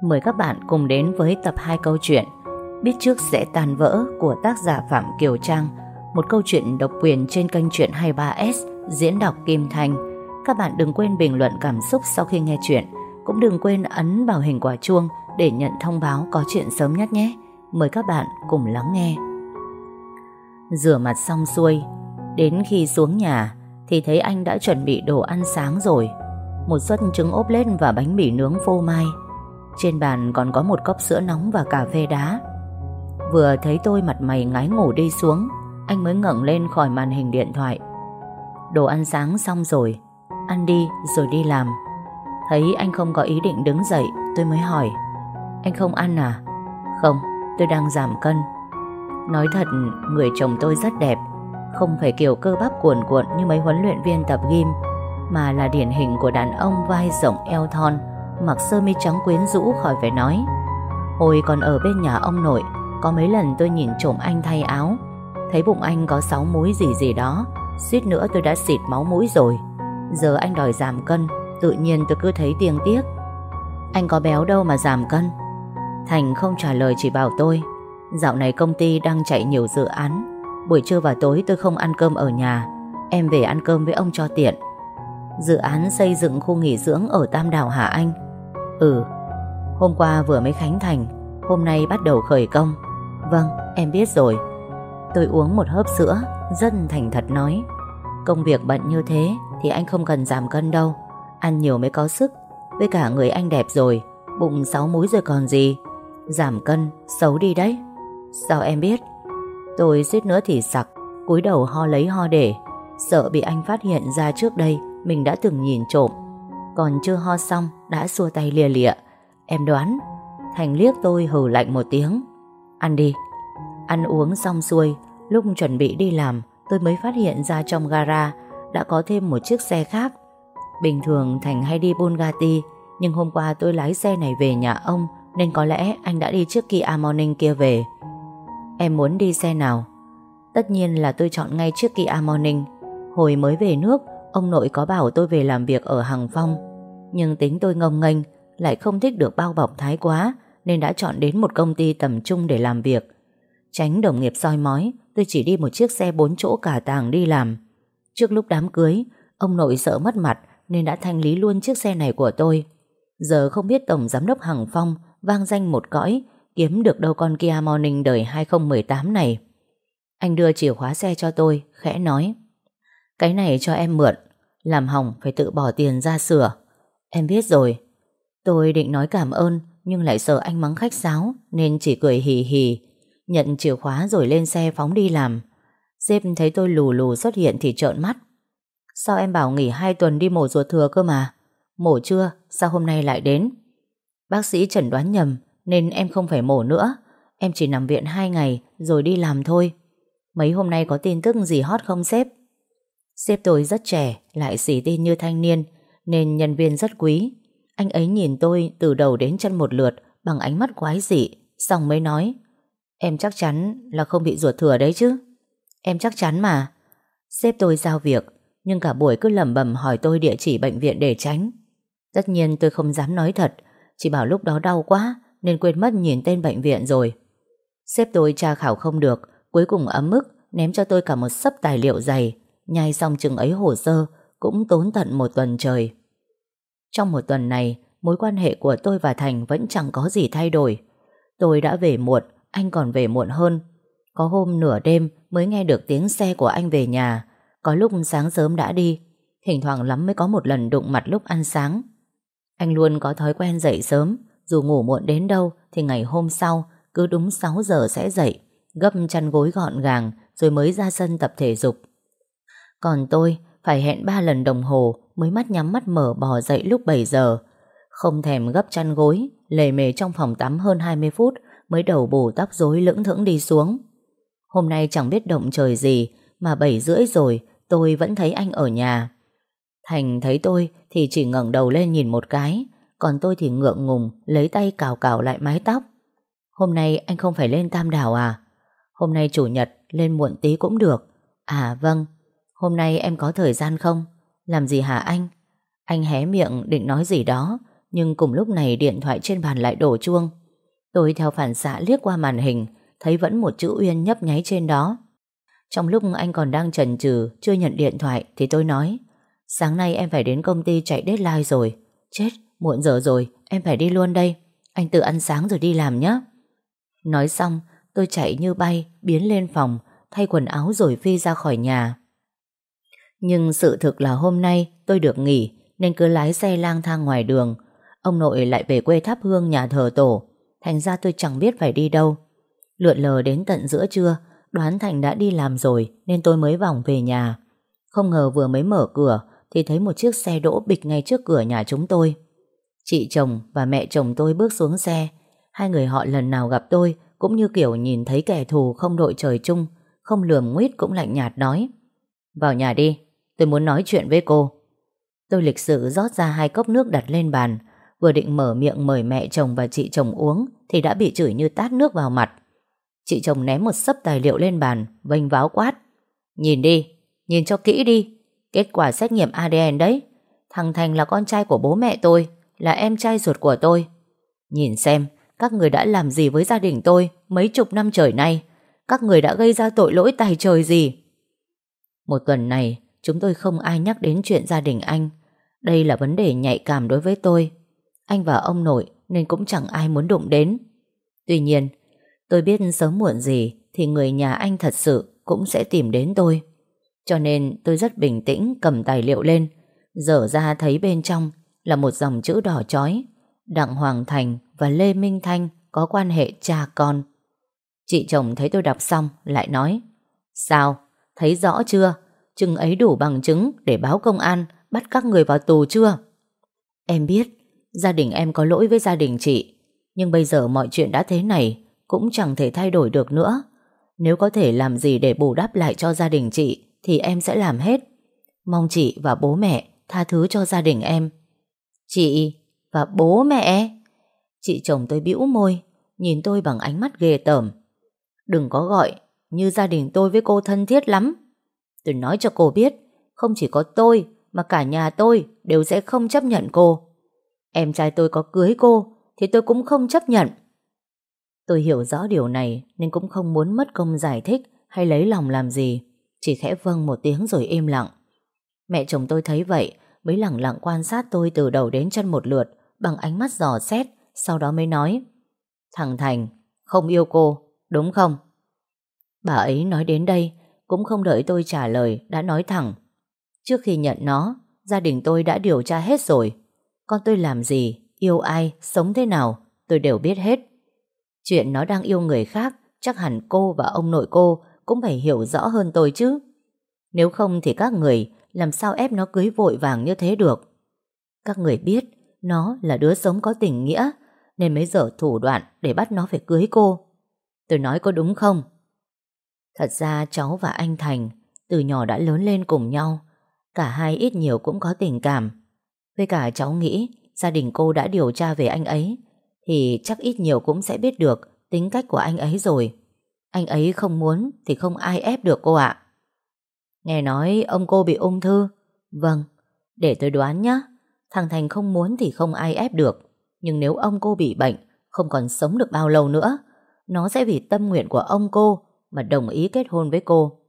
Mời các bạn cùng đến với tập 2 câu chuyện Biết trước sẽ tan vỡ của tác giả Phạm Kiều Trang. Một câu chuyện độc quyền trên kênh truyện 23S diễn đọc Kim Thanh. Các bạn đừng quên bình luận cảm xúc sau khi nghe chuyện. Cũng đừng quên ấn vào hình quả chuông để nhận thông báo có chuyện sớm nhất nhé. Mời các bạn cùng lắng nghe. Rửa mặt xong xuôi. Đến khi xuống nhà Thì thấy anh đã chuẩn bị đồ ăn sáng rồi. Một suất trứng ốp lết và bánh mì nướng phô mai. Trên bàn còn có một cốc sữa nóng và cà phê đá. Vừa thấy tôi mặt mày ngái ngủ đi xuống, Anh mới ngẩng lên khỏi màn hình điện thoại. Đồ ăn sáng xong rồi, Ăn đi rồi đi làm. Thấy anh không có ý định đứng dậy, Tôi mới hỏi, Anh không ăn à? Không, tôi đang giảm cân. Nói thật, người chồng tôi rất đẹp, Không phải kiểu cơ bắp cuồn cuộn Như mấy huấn luyện viên tập gym, Mà là điển hình của đàn ông vai rộng, eo thon. Mặc sơ mi trắng quyến rũ khỏi phải nói. Hồi còn ở bên nhà ông nội, Có mấy lần tôi nhìn trộm anh thay áo. Thấy bụng anh có sáu múi gì gì đó, Suýt nữa tôi đã xịt máu mũi rồi. Giờ anh đòi giảm cân, Tự nhiên tôi cứ thấy tiếng tiếc. Anh có béo đâu mà giảm cân. Thành không trả lời chỉ bảo tôi, Dạo này công ty đang chạy nhiều dự án. Buổi trưa và tối tôi không ăn cơm ở nhà. Em về ăn cơm với ông cho tiện. Dự án xây dựng khu nghỉ dưỡng ở Tam Đảo hả anh? Ừ Hôm qua vừa mới khánh thành Hôm nay bắt đầu khởi công. Vâng em biết rồi. Tôi uống một hớp sữa Rất thành thật nói. Công việc bận như thế Thì anh không cần giảm cân đâu. Ăn nhiều mới có sức. Với cả người anh đẹp rồi Bụng sáu múi rồi còn gì. Giảm cân, xấu đi đấy. Sao em biết? Tôi suýt nữa thì sặc cúi đầu ho lấy ho để. Sợ bị anh phát hiện ra trước đây Mình đã từng nhìn trộm. Còn chưa ho xong đã xua tay lìa lịa. Em đoán, Thành liếc tôi hừ lạnh một tiếng. Ăn đi. Ăn uống xong xuôi, Lúc chuẩn bị đi làm, Tôi mới phát hiện ra trong gara Đã có thêm một chiếc xe khác. Bình thường Thành hay đi Bugatti Nhưng hôm qua tôi lái xe này về nhà ông, Nên có lẽ anh đã đi trước Kia Morning kia về. Em muốn đi xe nào? Tất nhiên là tôi chọn ngay chiếc Kia Morning. Hồi mới về nước, Ông nội có bảo tôi về làm việc ở Hằng Phong. Nhưng tính tôi ngông nghênh, Lại không thích được bao bọc thái quá, Nên đã chọn đến một công ty tầm trung để làm việc. Tránh đồng nghiệp soi mói, Tôi chỉ đi một chiếc xe bốn chỗ cả tàng đi làm. Trước lúc đám cưới, Ông nội sợ mất mặt Nên đã thanh lý luôn chiếc xe này của tôi. Giờ không biết Tổng Giám đốc Hằng Phong Vang danh một cõi, Kiếm được đâu con Kia Morning đời 2018 này. Anh đưa chìa khóa xe cho tôi, Khẽ nói. Cái này cho em mượn, Làm hỏng phải tự bỏ tiền ra sửa. Em biết rồi. Tôi định nói cảm ơn, Nhưng lại sợ anh mắng khách sáo, Nên chỉ cười hì hì. Nhận chìa khóa rồi lên xe phóng đi làm. Sếp thấy tôi lù lù xuất hiện thì trợn mắt. Sao em bảo nghỉ 2 tuần đi mổ ruột thừa cơ mà? Mổ chưa? Sao hôm nay lại đến? Bác sĩ chẩn đoán nhầm, Nên em không phải mổ nữa. Em chỉ nằm viện 2 ngày, rồi đi làm thôi. Mấy hôm nay có tin tức gì hot không sếp? Sếp tôi rất trẻ, Lại xỉ tin như thanh niên nên nhân viên rất quý. Anh ấy nhìn tôi từ đầu đến chân một lượt, Bằng ánh mắt quái dị, Xong mới nói, Em chắc chắn là không bị ruột thừa đấy chứ? Em chắc chắn mà. Sếp tôi giao việc, Nhưng cả buổi cứ lẩm bẩm hỏi tôi địa chỉ bệnh viện để tránh. Tất nhiên tôi không dám nói thật, Chỉ bảo lúc đó đau quá Nên quên mất nhìn tên bệnh viện rồi. Sếp tôi tra khảo không được, Cuối cùng ấm ức, Ném cho tôi cả một sấp tài liệu dày. Nhai xong chừng ấy hồ sơ, Cũng tốn tận một tuần trời. Trong một tuần này, Mối quan hệ của tôi và Thành vẫn chẳng có gì thay đổi. Tôi đã về muộn, Anh còn về muộn hơn. Có hôm nửa đêm mới nghe được tiếng xe của anh về nhà. Có lúc sáng sớm đã đi, Thỉnh thoảng lắm mới có một lần đụng mặt lúc ăn sáng. Anh luôn có thói quen dậy sớm, Dù ngủ muộn đến đâu Thì ngày hôm sau Cứ đúng 6 giờ sẽ dậy, Gấp chăn gối gọn gàng Rồi mới ra sân tập thể dục. Còn tôi phải hẹn 3 lần đồng hồ Mới mắt nhắm mắt mở bò dậy lúc 7 giờ. Không thèm gấp chăn gối, Lề mề trong phòng tắm hơn 20 phút Mới đầu bù tóc rối lững thững đi xuống. Hôm nay chẳng biết động trời gì, Mà 7 rưỡi rồi Tôi vẫn thấy anh ở nhà. Thành thấy tôi thì chỉ ngẩng đầu lên nhìn một cái, Còn tôi thì ngượng ngùng Lấy tay cào cào lại mái tóc. Hôm nay anh không phải lên Tam Đảo à? Hôm nay chủ nhật, Lên muộn tí cũng được. À vâng Hôm nay em có thời gian không? Làm gì hả anh? Anh hé miệng định nói gì đó Nhưng cùng lúc này điện thoại trên bàn lại đổ chuông. Tôi theo phản xạ liếc qua màn hình Thấy vẫn một chữ Uyên nhấp nháy trên đó. Trong lúc anh còn đang chần chừ Chưa nhận điện thoại Thì tôi nói Sáng nay em phải đến công ty chạy deadline rồi. Chết, muộn giờ rồi Em phải đi luôn đây. Anh tự ăn sáng rồi đi làm nhé Nói xong tôi chạy như bay Biến lên phòng Thay quần áo rồi phi ra khỏi nhà. Nhưng sự thực là hôm nay tôi được nghỉ, Nên cứ lái xe lang thang ngoài đường. Ông nội lại về quê thắp hương nhà thờ tổ. Thành ra tôi chẳng biết phải đi đâu. Lượn lờ đến tận giữa trưa, Đoán Thành đã đi làm rồi, Nên tôi mới vòng về nhà. Không ngờ vừa mới mở cửa, Thì thấy một chiếc xe đỗ bịch ngay trước cửa nhà chúng tôi. Chị chồng và mẹ chồng tôi bước xuống xe. Hai người họ lần nào gặp tôi Cũng như kiểu nhìn thấy kẻ thù không đội trời chung, Không lườm nguyết cũng lạnh nhạt nói. Vào nhà đi. Tôi muốn nói chuyện với cô. Tôi lịch sự rót ra hai cốc nước đặt lên bàn Vừa định mở miệng mời mẹ chồng và chị chồng uống Thì đã bị chửi như tát nước vào mặt. Chị chồng ném một sấp tài liệu lên bàn Vênh váo quát. Nhìn đi, nhìn cho kỹ đi. Kết quả xét nghiệm ADN đấy. Thằng Thành là con trai của bố mẹ tôi Là em trai ruột của tôi. Nhìn xem các người đã làm gì với gia đình tôi Mấy chục năm trời nay? Các người đã gây ra tội lỗi tài trời gì? Một tuần này Chúng tôi không ai nhắc đến chuyện gia đình anh Đây là vấn đề nhạy cảm đối với tôi anh và ông nội nên cũng chẳng ai muốn đụng đến. Tuy nhiên, tôi biết sớm muộn gì thì người nhà anh thật sự cũng sẽ tìm đến tôi. Cho nên tôi rất bình tĩnh cầm tài liệu lên, dở ra thấy bên trong là một dòng chữ đỏ chói. Đặng Hoàng Thành và Lê Minh Thanh có quan hệ cha con. Chị chồng thấy tôi đọc xong lại nói Sao? Thấy rõ chưa? Chừng ấy đủ bằng chứng để báo công an, bắt các người vào tù chưa? Em biết, Gia đình em có lỗi với gia đình chị. Nhưng bây giờ mọi chuyện đã thế này, Cũng chẳng thể thay đổi được nữa. Nếu có thể làm gì để bù đắp lại cho gia đình chị, Thì em sẽ làm hết. Mong chị và bố mẹ Tha thứ cho gia đình em. Chị và bố mẹ? Chị chồng tôi bĩu môi, Nhìn tôi bằng ánh mắt ghê tởm. Đừng có gọi Như gia đình tôi với cô thân thiết lắm. Tôi nói cho cô biết, Không chỉ có tôi Mà cả nhà tôi đều sẽ không chấp nhận cô. Em trai tôi có cưới cô Thì tôi cũng không chấp nhận. Tôi hiểu rõ điều này Nên cũng không muốn mất công giải thích Hay lấy lòng làm gì, Chỉ khẽ vâng một tiếng rồi im lặng. Mẹ chồng tôi thấy vậy, Mới lặng lặng quan sát tôi từ đầu đến chân một lượt, Bằng ánh mắt dò xét, Sau đó mới nói, Thằng Thành, không yêu cô, Đúng không? Bà ấy nói đến đây cũng không đợi tôi trả lời Đã nói thẳng Trước khi nhận nó Gia đình tôi đã điều tra hết rồi con tôi làm gì, yêu ai, sống thế nào, tôi đều biết hết. Chuyện nó đang yêu người khác, chắc hẳn cô và ông nội cô cũng phải hiểu rõ hơn tôi chứ. Nếu không thì các người làm sao ép nó cưới vội vàng như thế được. Các người biết nó là đứa sống có tình nghĩa nên mới dở thủ đoạn để bắt nó phải cưới cô. Tôi nói có đúng không? Thật ra cháu và anh Thành từ nhỏ đã lớn lên cùng nhau. Cả hai ít nhiều cũng có tình cảm. Với cả cháu nghĩ gia đình cô đã điều tra về anh ấy thì chắc ít nhiều cũng sẽ biết được tính cách của anh ấy rồi. Anh ấy không muốn thì không ai ép được cô ạ. Nghe nói ông cô bị ung thư. Vâng, để tôi đoán nhé. Thằng Thành không muốn thì không ai ép được. Nhưng nếu ông cô bị bệnh, không còn sống được bao lâu nữa, nó sẽ vì tâm nguyện của ông cô mà đồng ý kết hôn với cô.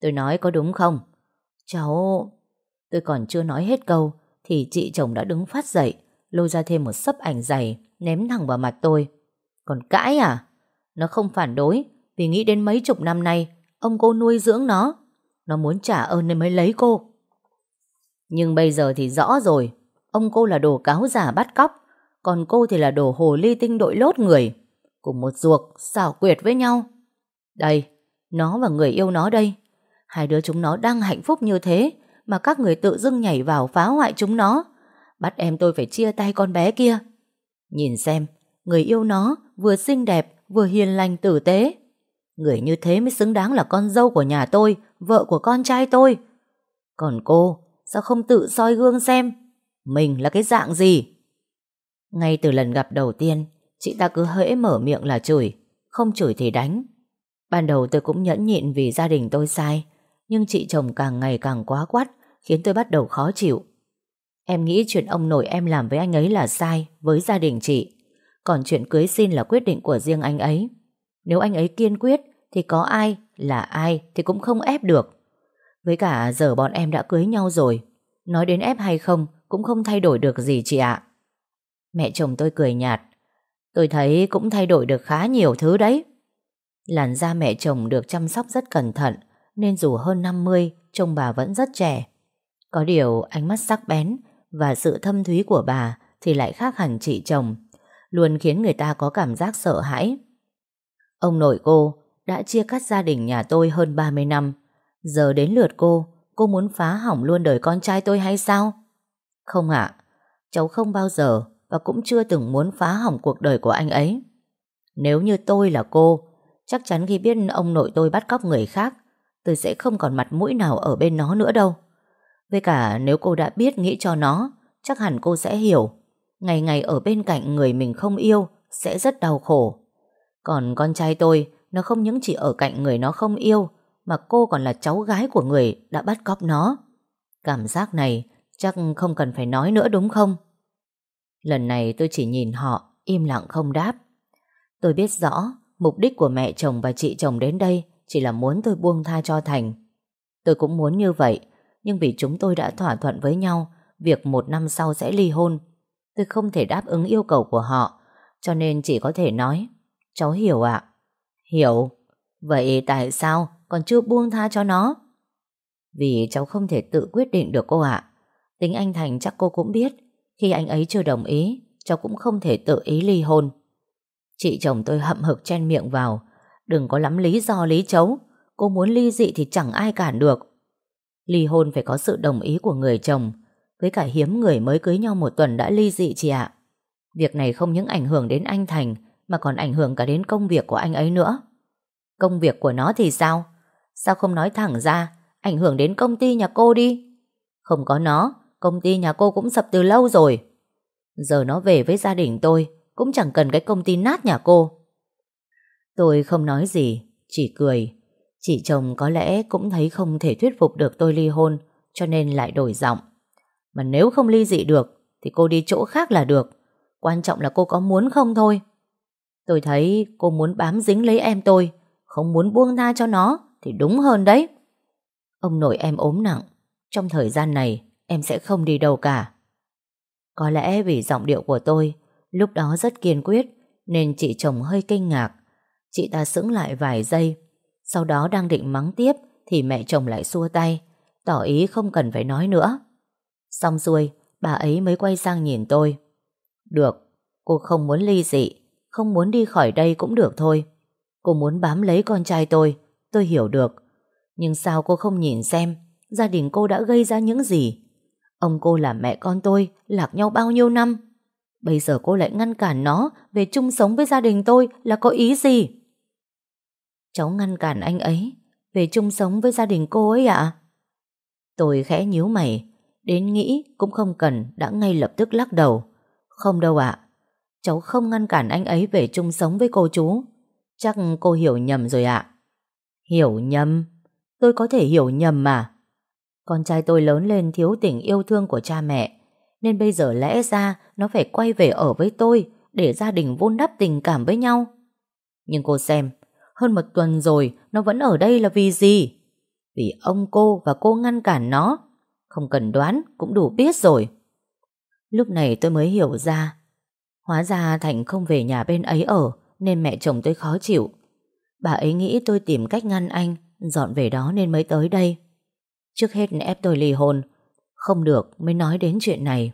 Tôi nói có đúng không? Cháu... Tôi còn chưa nói hết câu thì chị chồng đã đứng phát dậy, lôi ra thêm một sấp ảnh dày, ném thẳng vào mặt tôi. Còn cãi à? Nó không phản đối, vì nghĩ đến mấy chục năm nay, ông cô nuôi dưỡng nó. Nó muốn trả ơn nên mới lấy cô. Nhưng bây giờ thì rõ rồi, ông cô là đồ cáo giả bắt cóc, còn cô thì là đồ hồ ly tinh đội lốt người. Cùng một ruột, xảo quyệt với nhau. Đây, nó và người yêu nó đây. Hai đứa chúng nó đang hạnh phúc như thế, mà các người tự dưng nhảy vào phá hoại chúng nó. Bắt em tôi phải chia tay con bé kia. Nhìn xem, người yêu nó vừa xinh đẹp, vừa hiền lành tử tế. Người như thế mới xứng đáng là con dâu của nhà tôi, vợ của con trai tôi. Còn cô, sao không tự soi gương xem? Mình là cái dạng gì? Ngay từ lần gặp đầu tiên, chị ta cứ hễ mở miệng là chửi, không chửi thì đánh. Ban đầu tôi cũng nhẫn nhịn vì gia đình tôi sai, nhưng chị chồng càng ngày càng quá quát khiến tôi bắt đầu khó chịu. Em nghĩ chuyện ông nội em làm với anh ấy là sai Với gia đình chị. Còn chuyện cưới xin là quyết định của riêng anh ấy. Nếu anh ấy kiên quyết Thì có ai là ai Thì cũng không ép được. Với cả giờ bọn em đã cưới nhau rồi Nói đến ép hay không Cũng không thay đổi được gì chị ạ. Mẹ chồng tôi cười nhạt Tôi thấy cũng thay đổi được khá nhiều thứ đấy. Làn da mẹ chồng được chăm sóc rất cẩn thận, Nên dù hơn 50 Trông bà vẫn rất trẻ. Có điều ánh mắt sắc bén Và sự thâm thúy của bà Thì lại khác hẳn chị chồng, Luôn khiến người ta có cảm giác sợ hãi. Ông nội cô Đã chia cắt gia đình nhà tôi hơn 30 năm. Giờ đến lượt cô Cô muốn phá hỏng luôn đời con trai tôi hay sao? Không ạ, Cháu không bao giờ Và cũng chưa từng muốn phá hỏng cuộc đời của anh ấy. Nếu như tôi là cô Chắc chắn khi biết ông nội tôi bắt cóc người khác, Tôi sẽ không còn mặt mũi nào ở bên nó nữa đâu. Với cả nếu cô đã biết nghĩ cho nó, Chắc hẳn cô sẽ hiểu. Ngày ngày ở bên cạnh người mình không yêu Sẽ rất đau khổ. Còn con trai tôi, Nó không những chỉ ở cạnh người nó không yêu, Mà cô còn là cháu gái của người Đã bắt cóc nó. Cảm giác này chắc không cần phải nói nữa đúng không? Lần này tôi chỉ nhìn họ Im lặng không đáp. Tôi biết rõ Mục đích của mẹ chồng và chị chồng đến đây chỉ là muốn tôi buông tha cho Thành. Tôi cũng muốn như vậy, nhưng vì chúng tôi đã thỏa thuận với nhau việc một năm sau sẽ ly hôn. Tôi không thể đáp ứng yêu cầu của họ, cho nên chỉ có thể nói, cháu hiểu ạ. Hiểu. Vậy tại sao còn chưa buông tha cho nó? Vì cháu không thể tự quyết định được cô ạ. Tính anh Thành chắc cô cũng biết, khi anh ấy chưa đồng ý, cháu cũng không thể tự ý ly hôn. Chị chồng tôi hậm hực chen miệng vào. Đừng có lắm lý do lý chấu. Cô muốn ly dị thì chẳng ai cản được. Ly hôn phải có sự đồng ý của người chồng. Với cả hiếm người mới cưới nhau một tuần đã ly dị chị ạ. Việc này không những ảnh hưởng đến anh Thành, Mà còn ảnh hưởng cả đến công việc của anh ấy nữa. Công việc của nó thì sao? Sao không nói thẳng ra? Ảnh hưởng đến công ty nhà cô đi. Không có nó, Công ty nhà cô cũng sập từ lâu rồi. Giờ nó về với gia đình tôi cũng chẳng cần cái công ty nát nhà cô. Tôi không nói gì, chỉ cười. Chị chồng có lẽ cũng thấy không thể thuyết phục được tôi ly hôn, cho nên lại đổi giọng. Mà nếu không ly dị được, thì cô đi chỗ khác là được. Quan trọng là cô có muốn không thôi. Tôi thấy cô muốn bám dính lấy em tôi, không muốn buông tha cho nó, thì đúng hơn đấy. Ông nội em ốm nặng, trong thời gian này em sẽ không đi đâu cả. Có lẽ vì giọng điệu của tôi Lúc đó rất kiên quyết, Nên chị chồng hơi kinh ngạc. Chị ta sững lại vài giây, Sau đó đang định mắng tiếp Thì mẹ chồng lại xua tay, Tỏ ý không cần phải nói nữa. Xong xuôi, bà ấy mới quay sang nhìn tôi. Được, Cô không muốn ly dị, Không muốn đi khỏi đây cũng được thôi. Cô muốn bám lấy con trai tôi Tôi hiểu được. Nhưng sao cô không nhìn xem, Gia đình cô đã gây ra những gì? Ông cô là mẹ con tôi, Lạc nhau bao nhiêu năm? Bây giờ cô lại ngăn cản nó về chung sống với gia đình tôi là có ý gì? Cháu ngăn cản anh ấy về chung sống với gia đình cô ấy ạ? Tôi khẽ nhíu mày, đến nghĩ cũng không cần đã ngay lập tức lắc đầu. Không đâu ạ, cháu không ngăn cản anh ấy về chung sống với cô chú. Chắc cô hiểu nhầm rồi ạ. Hiểu nhầm? Tôi có thể hiểu nhầm mà. Con trai tôi lớn lên thiếu tình yêu thương của cha mẹ nên bây giờ lẽ ra nó phải quay về ở với tôi để gia đình vun đắp tình cảm với nhau. Nhưng cô xem, hơn một tuần rồi nó vẫn ở đây là vì gì? Vì ông cô và cô ngăn cản nó. Không cần đoán, cũng đủ biết rồi. Lúc này tôi mới hiểu ra. Hóa ra Thành không về nhà bên ấy ở nên mẹ chồng tôi khó chịu. Bà ấy nghĩ tôi tìm cách ngăn anh dọn về đó nên mới tới đây. Trước hết ép tôi ly hôn không được mới nói đến chuyện này.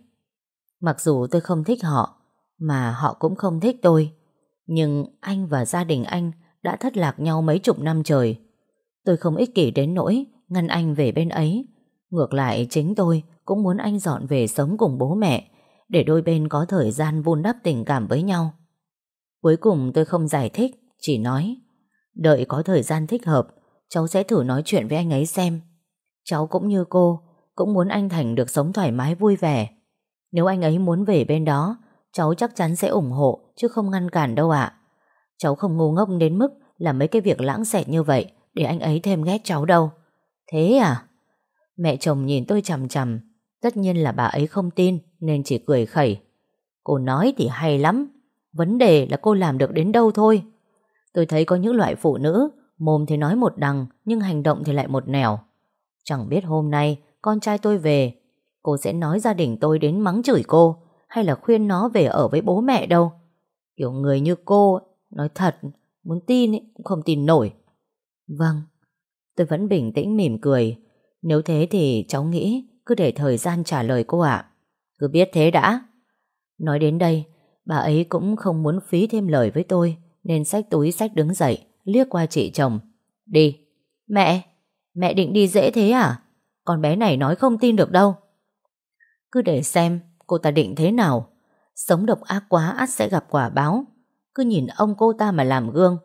Mặc dù tôi không thích họ, mà họ cũng không thích tôi. Nhưng anh và gia đình anh đã thất lạc nhau mấy chục năm trời. Tôi không ích kỷ đến nỗi ngăn anh về bên ấy. Ngược lại chính tôi cũng muốn anh dọn về sống cùng bố mẹ để đôi bên có thời gian vun đắp tình cảm với nhau. Cuối cùng tôi không giải thích, chỉ nói đợi có thời gian thích hợp cháu sẽ thử nói chuyện với anh ấy xem. Cháu cũng như cô cũng muốn anh Thành được sống thoải mái vui vẻ. Nếu anh ấy muốn về bên đó, cháu chắc chắn sẽ ủng hộ, chứ không ngăn cản đâu ạ. Cháu không ngu ngốc đến mức làm mấy cái việc lãng xẹt như vậy để anh ấy thêm ghét cháu đâu. Thế à? Mẹ chồng nhìn tôi chằm chằm, Tất nhiên là bà ấy không tin Nên chỉ cười khẩy Cô nói thì hay lắm Vấn đề là cô làm được đến đâu thôi Tôi thấy có những loại phụ nữ Mồm thì nói một đằng Nhưng hành động thì lại một nẻo Chẳng biết hôm nay con trai tôi về. Cô sẽ nói gia đình tôi đến mắng chửi cô Hay là khuyên nó về ở với bố mẹ đâu. Kiểu người như cô Nói thật Muốn tin ấy, cũng không tin nổi. Vâng Tôi vẫn bình tĩnh mỉm cười. Nếu thế thì cháu nghĩ Cứ để thời gian trả lời cô ạ. Cứ biết thế đã. Nói đến đây Bà ấy cũng không muốn phí thêm lời với tôi Nên xách túi xách đứng dậy Liếc qua chị chồng. Đi Mẹ Mẹ định đi dễ thế à? Con bé này nói không tin được đâu. Cứ để xem cô ta định thế nào. Sống độc ác quá, ắt sẽ gặp quả báo. Cứ nhìn ông cô ta mà làm gương.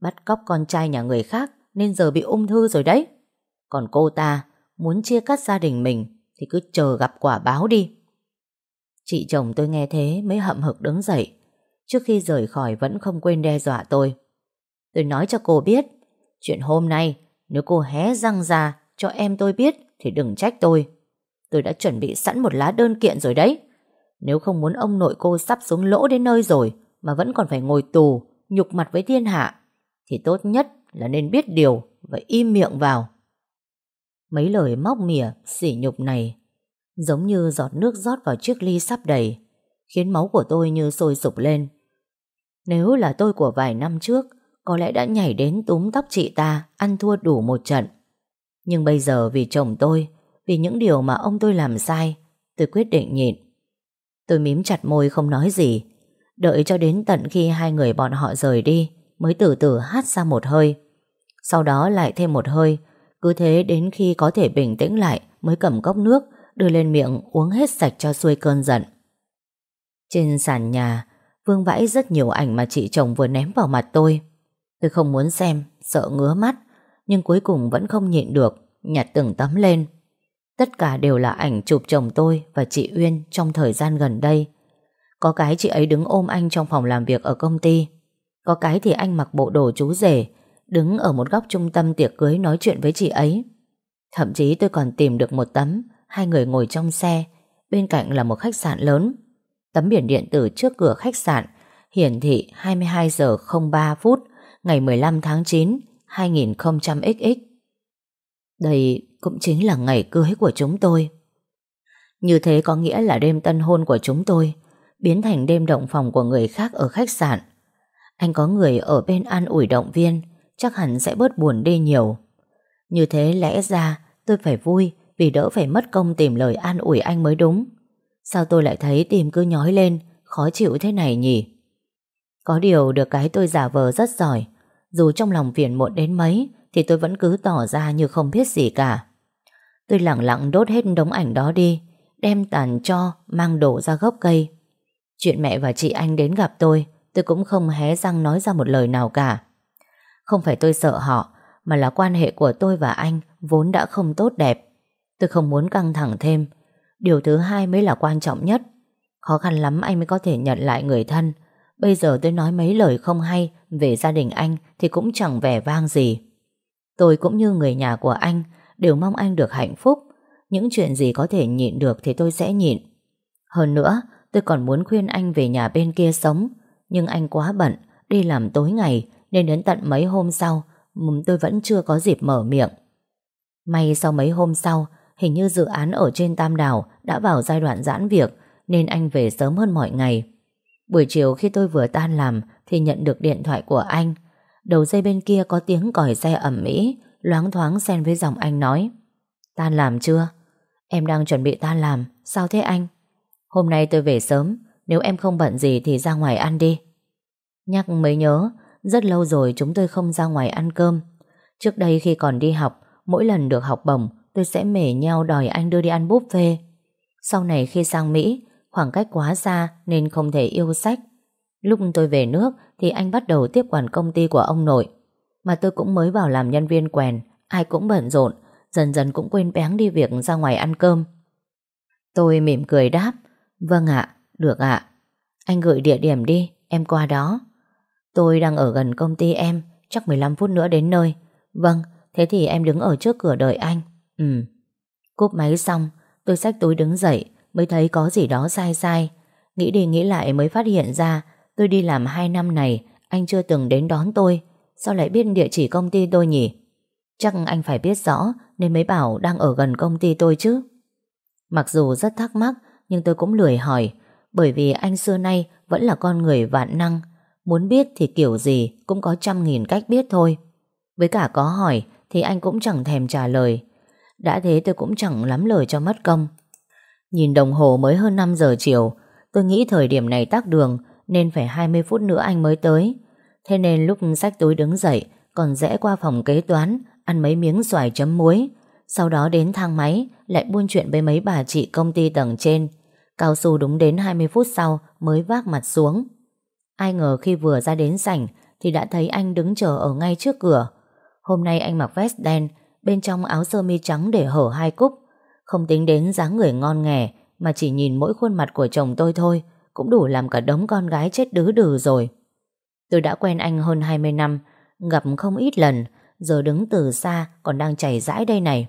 Bắt cóc con trai nhà người khác Nên giờ bị ung thư rồi đấy. Còn cô ta muốn chia cắt gia đình mình Thì cứ chờ gặp quả báo đi. Chị chồng tôi nghe thế mới hậm hực đứng dậy. Trước khi rời khỏi vẫn không quên đe dọa tôi. Tôi nói cho cô biết, Chuyện hôm nay Nếu cô hé răng ra cho em tôi biết thì đừng trách tôi. Tôi đã chuẩn bị sẵn một lá đơn kiện rồi đấy. Nếu không muốn ông nội cô sắp xuống lỗ đến nơi rồi Mà vẫn còn phải ngồi tù Nhục mặt với thiên hạ Thì tốt nhất là nên biết điều Và im miệng vào. Mấy lời móc mỉa, sỉ nhục này Giống như giọt nước rót vào chiếc ly sắp đầy Khiến máu của tôi như sôi sục lên. Nếu là tôi của vài năm trước Có lẽ đã nhảy đến túm tóc chị ta Ăn thua đủ một trận. Nhưng bây giờ vì chồng tôi Vì những điều mà ông tôi làm sai Tôi quyết định nhịn Tôi mím chặt môi không nói gì Đợi cho đến tận khi hai người bọn họ rời đi Mới từ từ hát ra một hơi Sau đó lại thêm một hơi Cứ thế đến khi có thể bình tĩnh lại Mới cầm cốc nước đưa lên miệng uống hết sạch cho xuôi cơn giận. Trên sàn nhà, Vương vãi rất nhiều ảnh mà chị chồng vừa ném vào mặt tôi. Tôi không muốn xem, sợ ngứa mắt, nhưng cuối cùng vẫn không nhịn được, nhặt từng tấm lên. Tất cả đều là ảnh chụp chồng tôi và chị Uyên trong thời gian gần đây. Có cái chị ấy đứng ôm anh trong phòng làm việc ở công ty. Có cái thì anh mặc bộ đồ chú rể, đứng ở một góc trung tâm tiệc cưới nói chuyện với chị ấy. Thậm chí tôi còn tìm được một tấm hai người ngồi trong xe, bên cạnh là một khách sạn lớn. Tấm biển điện tử trước cửa khách sạn hiển thị 22 giờ 03 phút ngày 15 tháng 9 2000XX. Đây cũng chính là ngày cưới của chúng tôi. Như thế có nghĩa là đêm tân hôn của chúng tôi biến thành đêm động phòng của người khác ở khách sạn. Anh có người ở bên an ủi động viên chắc hẳn sẽ bớt buồn đi nhiều. Như thế lẽ ra tôi phải vui vì đỡ phải mất công tìm lời an ủi anh mới đúng. Sao tôi lại thấy tim cứ nhói lên, khó chịu thế này nhỉ? Có điều được cái tôi giả vờ rất giỏi, dù trong lòng phiền muộn đến mấy thì tôi vẫn cứ tỏ ra như không biết gì cả. Tôi lặng lặng đốt hết đống ảnh đó đi, đem tàn cho mang đổ ra gốc cây. Chuyện mẹ và chị anh đến gặp tôi, tôi cũng không hé răng nói ra một lời nào cả. Không phải tôi sợ họ, mà là quan hệ của tôi và anh vốn đã không tốt đẹp. Tôi không muốn căng thẳng thêm Điều thứ hai mới là quan trọng nhất Khó khăn lắm anh mới có thể nhận lại người thân Bây giờ tôi nói mấy lời không hay Về gia đình anh Thì cũng chẳng vẻ vang gì. Tôi cũng như người nhà của anh Đều mong anh được hạnh phúc. Những chuyện gì có thể nhịn được Thì tôi sẽ nhịn. Hơn nữa, tôi còn muốn khuyên anh về nhà bên kia sống. Nhưng anh quá bận, Đi làm tối ngày Nên đến tận mấy hôm sau Tôi vẫn chưa có dịp mở miệng. May sau mấy hôm sau, Hình như dự án ở trên Tam Đảo đã vào giai đoạn giãn việc nên anh về sớm hơn mọi ngày. Buổi chiều khi tôi vừa tan làm thì nhận được điện thoại của anh. Đầu dây bên kia có tiếng còi xe ẩm mỹ, loáng thoáng xen với giọng anh nói. Tan làm chưa? Em đang chuẩn bị tan làm, sao thế anh? Hôm nay tôi về sớm, nếu em không bận gì thì ra ngoài ăn đi. Nhắc mới nhớ, rất lâu rồi chúng tôi không ra ngoài ăn cơm. Trước đây khi còn đi học, mỗi lần được học bổng, tôi sẽ mể nhau đòi anh đưa đi ăn buffet. Sau này khi sang Mỹ, khoảng cách quá xa nên không thể yêu sách. Lúc tôi về nước thì anh bắt đầu tiếp quản công ty của ông nội. Mà tôi cũng mới vào làm nhân viên quèn, ai cũng bận rộn, dần dần cũng quên bén đi việc ra ngoài ăn cơm. Tôi mỉm cười đáp, vâng ạ, được ạ. Anh gửi địa điểm đi, em qua đó. Tôi đang ở gần công ty em, chắc 15 phút nữa đến nơi. Vâng, thế thì em đứng ở trước cửa đợi anh. Ừ. Cúp máy xong, Tôi xách túi đứng dậy Mới thấy có gì đó sai sai. Nghĩ đi nghĩ lại mới phát hiện ra, Tôi đi làm 2 năm này, Anh chưa từng đến đón tôi. Sao lại biết địa chỉ công ty tôi nhỉ? Chắc anh phải biết rõ, Nên mới bảo đang ở gần công ty tôi chứ. Mặc dù rất thắc mắc, Nhưng tôi cũng lười hỏi, Bởi vì anh xưa nay vẫn là con người vạn năng. Muốn biết thì kiểu gì Cũng có trăm nghìn cách biết thôi. Với cả có hỏi Thì anh cũng chẳng thèm trả lời. Đã thế tôi cũng chẳng lắm lời cho mất công. Nhìn đồng hồ mới hơn 5 giờ chiều, Tôi nghĩ thời điểm này tắc đường, Nên phải 20 phút nữa anh mới tới. Thế nên lúc sách túi đứng dậy, Còn rẽ qua phòng kế toán, Ăn mấy miếng xoài chấm muối. Sau đó đến thang máy, Lại buôn chuyện với mấy bà chị công ty tầng trên. Cao su đúng đến 20 phút sau Mới vác mặt xuống. Ai ngờ khi vừa ra đến sảnh, Thì đã thấy anh đứng chờ ở ngay trước cửa. Hôm nay anh mặc vest đen, Bên trong áo sơ mi trắng để hở hai cúc. Không tính đến dáng người ngon nghè Mà chỉ nhìn mỗi khuôn mặt của chồng tôi thôi, Cũng đủ làm cả đống con gái chết đứ đừ rồi. Tôi đã quen anh hơn 20 năm, Gặp không ít lần, Giờ đứng từ xa còn đang chảy rãi đây này.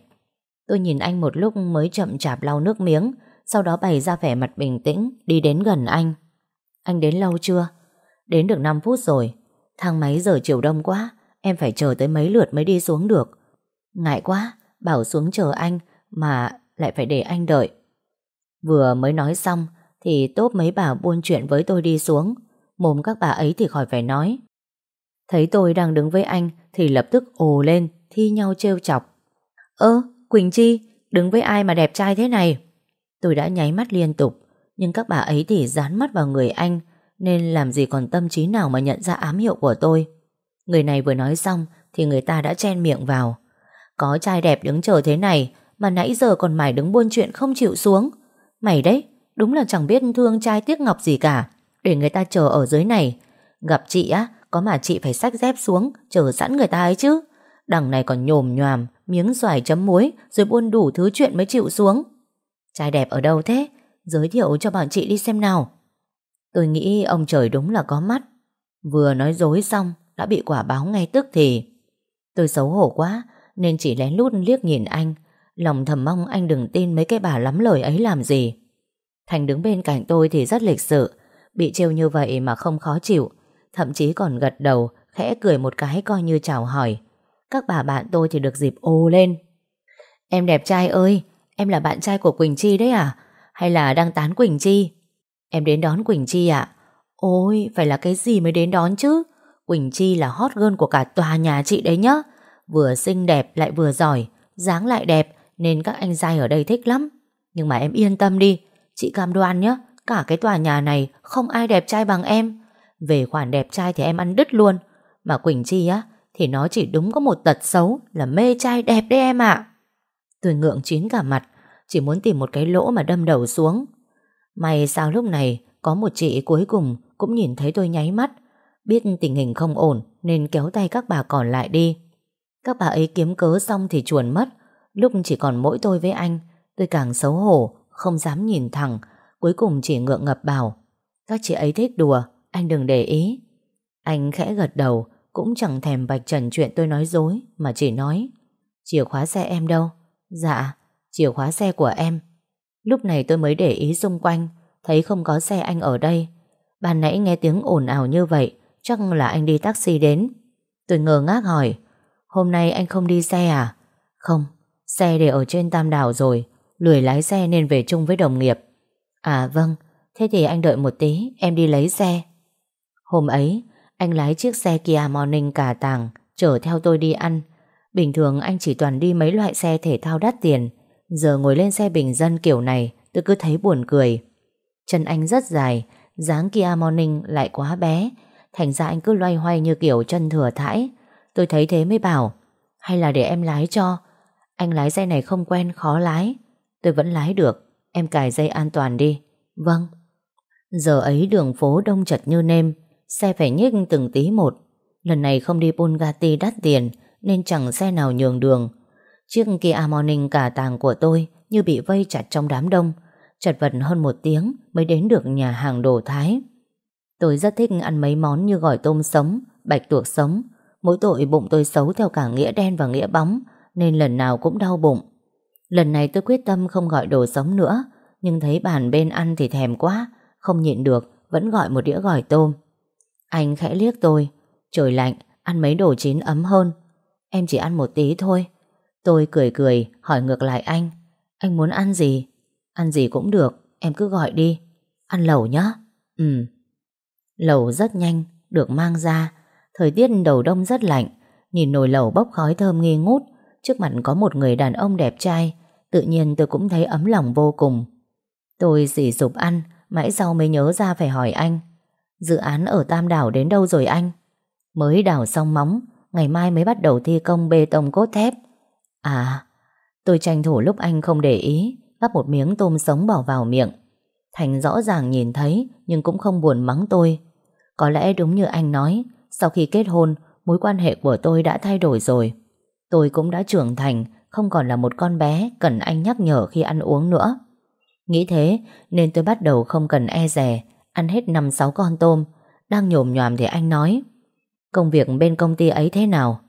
Tôi nhìn anh một lúc mới chậm chạp lau nước miếng, Sau đó bày ra vẻ mặt bình tĩnh, Đi đến gần anh. Anh đến lâu chưa? Đến được 5 phút rồi. Thang máy giờ chiều đông quá, Em phải chờ tới mấy lượt mới đi xuống được. Ngại quá, Bảo xuống chờ anh, Mà lại phải để anh đợi. Vừa mới nói xong, Thì tốt mấy bà buôn chuyện với tôi đi xuống. Mồm các bà ấy thì khỏi phải nói. Thấy tôi đang đứng với anh, Thì lập tức ồ lên, Thi nhau trêu chọc. Ơ, Quỳnh Chi, Đứng với ai mà đẹp trai thế này? Tôi đã nháy mắt liên tục, Nhưng các bà ấy thì dán mắt vào người anh, Nên làm gì còn tâm trí nào mà nhận ra ám hiệu của tôi. Người này vừa nói xong, Thì người ta đã chen miệng vào. Có trai đẹp đứng chờ thế này mà nãy giờ còn mải đứng buôn chuyện không chịu xuống. Mày đấy, Đúng là chẳng biết thương trai tiếc ngọc gì cả. Để người ta chờ ở dưới này. Gặp chị á, Có mà chị phải xách dép xuống, Chờ sẵn người ta ấy chứ. Đằng này còn nhồm nhòm, Miếng xoài chấm muối, Rồi buôn đủ thứ chuyện mới chịu xuống. Trai đẹp ở đâu thế? Giới thiệu cho bọn chị đi xem nào. Tôi nghĩ ông trời đúng là có mắt. Vừa nói dối xong, Đã bị quả báo ngay tức thì. Tôi xấu hổ quá, Nên chỉ lén lút liếc nhìn anh Lòng thầm mong anh đừng tin mấy cái bà lắm lời ấy làm gì. Thành đứng bên cạnh tôi thì rất lịch sự. Bị trêu như vậy mà không khó chịu. Thậm chí còn gật đầu, Khẽ cười một cái coi như chào hỏi. Các bà bạn tôi thì được dịp ô lên. Em đẹp trai ơi, Em là bạn trai của Quỳnh Chi đấy à? Hay là đang tán Quỳnh Chi? Em đến đón Quỳnh Chi ạ. Ôi, phải là cái gì mới đến đón chứ? Quỳnh Chi là hot girl của cả tòa nhà chị đấy nhá. Vừa xinh đẹp lại vừa giỏi, dáng lại đẹp nên các anh giai ở đây thích lắm. Nhưng mà em yên tâm đi. Chị cam đoan nhé Cả cái tòa nhà này không ai đẹp trai bằng em. Về khoản đẹp trai thì em ăn đứt luôn. Mà Quỳnh Chi á, Thì nó chỉ đúng có một tật xấu Là mê trai đẹp đấy em ạ. Tôi ngượng chín cả mặt, Chỉ muốn tìm một cái lỗ mà đâm đầu xuống. May sao lúc này Có một chị cuối cùng cũng nhìn thấy tôi nháy mắt. Biết tình hình không ổn Nên kéo tay các bà còn lại đi. Các bà ấy kiếm cớ xong thì chuồn mất. Lúc chỉ còn mỗi tôi với anh Tôi càng xấu hổ Không dám nhìn thẳng Cuối cùng chỉ ngượng ngập bảo Các chị ấy thích đùa Anh đừng để ý. Anh khẽ gật đầu Cũng chẳng thèm bạch trần chuyện tôi nói dối Mà chỉ nói Chìa khóa xe em đâu? Dạ chìa khóa xe của em. Lúc này tôi mới để ý xung quanh Thấy không có xe anh ở đây. Ban nãy nghe tiếng ồn ào như vậy Chắc là anh đi taxi đến. Tôi ngờ ngác hỏi Hôm nay anh không đi xe à? Không, xe để ở trên Tam Đảo rồi, Lười lái xe nên về chung với đồng nghiệp. À vâng Thế thì anh đợi một tí, Em đi lấy xe. Hôm ấy, Anh lái chiếc xe Kia Morning cả tàng, Chở theo tôi đi ăn. Bình thường anh chỉ toàn đi mấy loại xe thể thao đắt tiền. Giờ ngồi lên xe bình dân kiểu này, Tôi cứ thấy buồn cười. Chân anh rất dài, dáng Kia Morning lại quá bé. Thành ra anh cứ loay hoay như kiểu chân thừa thãi. Tôi thấy thế mới bảo, Hay là để em lái cho anh lái xe này không quen, khó lái. Tôi vẫn lái được. Em cài dây an toàn đi. Vâng. Giờ ấy đường phố đông chật như nêm. Xe phải nhích từng tí một. Lần này không đi Bugatti đắt tiền, Nên chẳng xe nào nhường đường. Chiếc Kia Morning cả tàng của tôi Như bị vây chặt trong đám đông. Chật vật hơn một tiếng Mới đến được nhà hàng đồ Thái. Tôi rất thích ăn mấy món như gỏi tôm sống, Bạch tuộc sống. Mỗi tội bụng tôi xấu theo cả nghĩa đen và nghĩa bóng. Nên lần nào cũng đau bụng. Lần này tôi quyết tâm không gọi đồ sống nữa, Nhưng thấy bàn bên ăn thì thèm quá, Không nhịn được, Vẫn gọi một đĩa gỏi tôm. Anh khẽ liếc tôi, Trời lạnh, Ăn mấy đồ chín ấm hơn. Em chỉ ăn một tí thôi. Tôi cười cười, hỏi ngược lại anh Anh muốn ăn gì? Ăn gì cũng được, Em cứ gọi đi. Ăn lẩu nhá. Ừ. Lẩu rất nhanh, Được mang ra. Thời tiết đầu đông rất lạnh, Nhìn nồi lẩu bốc khói thơm nghi ngút Trước mặt có một người đàn ông đẹp trai, Tự nhiên tôi cũng thấy ấm lòng vô cùng. Tôi dì dục ăn, Mãi sau mới nhớ ra phải hỏi anh, Dự án ở Tam Đảo đến đâu rồi anh? Mới đào xong móng, Ngày mai mới bắt đầu thi công bê tông cốt thép. À Tôi tranh thủ lúc anh không để ý, Gắp một miếng tôm sống bỏ vào miệng. Thành rõ ràng nhìn thấy, Nhưng cũng không buồn mắng tôi. Có lẽ đúng như anh nói, Sau khi kết hôn, Mối quan hệ của tôi đã thay đổi rồi. Tôi cũng đã trưởng thành, Không còn là một con bé Cần anh nhắc nhở khi ăn uống nữa. Nghĩ thế, nên tôi bắt đầu không cần e rè Ăn hết 5-6 con tôm. Đang nhồm nhòm thì anh nói, Công việc bên công ty ấy thế nào?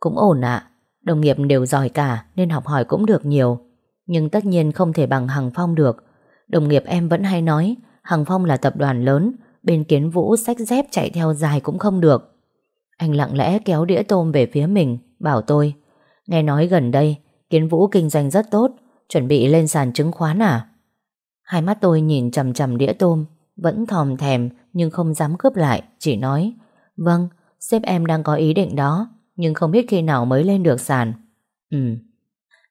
Cũng ổn ạ, Đồng nghiệp đều giỏi cả, Nên học hỏi cũng được nhiều. Nhưng tất nhiên không thể bằng Hằng Phong được. Đồng nghiệp em vẫn hay nói, Hằng Phong là tập đoàn lớn, Bên kiến vũ sách dép chạy theo dài cũng không được. Anh lặng lẽ kéo đĩa tôm về phía mình. Bảo tôi, Nghe nói gần đây Kiến vũ kinh doanh rất tốt, Chuẩn bị lên sàn chứng khoán à? Hai mắt tôi nhìn chầm chầm đĩa tôm, Vẫn thòm thèm Nhưng không dám cướp lại, Chỉ nói Vâng Sếp em đang có ý định đó, Nhưng không biết khi nào mới lên được sàn. Ừ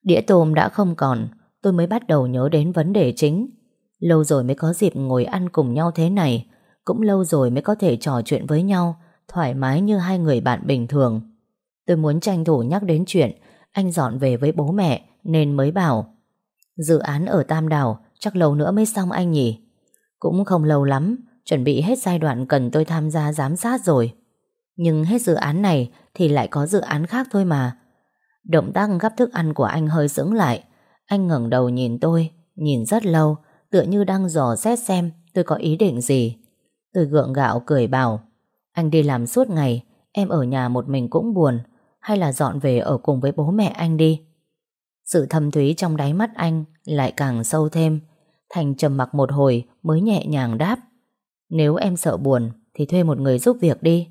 Đĩa tôm đã không còn, Tôi mới bắt đầu nhớ đến vấn đề chính. Lâu rồi mới có dịp ngồi ăn cùng nhau thế này, Cũng lâu rồi mới có thể trò chuyện với nhau, Thoải mái như hai người bạn bình thường. Tôi muốn tranh thủ nhắc đến chuyện Anh dọn về với bố mẹ Nên mới bảo, Dự án ở Tam Đảo, Chắc lâu nữa mới xong anh nhỉ? Cũng không lâu lắm, Chuẩn bị hết giai đoạn cần tôi tham gia giám sát rồi. Nhưng hết dự án này Thì lại có dự án khác thôi mà. Động tác gắp thức ăn của anh hơi sững lại. Anh ngẩng đầu nhìn tôi, Nhìn rất lâu, Tựa như đang dò xét xem tôi có ý định gì. Tôi gượng gạo cười bảo, Anh đi làm suốt ngày, Em ở nhà một mình cũng buồn hay là dọn về ở cùng với bố mẹ anh đi? Sự thâm thúy trong đáy mắt anh Lại càng sâu thêm, Thành trầm mặc một hồi mới nhẹ nhàng đáp, Nếu em sợ buồn Thì thuê một người giúp việc đi.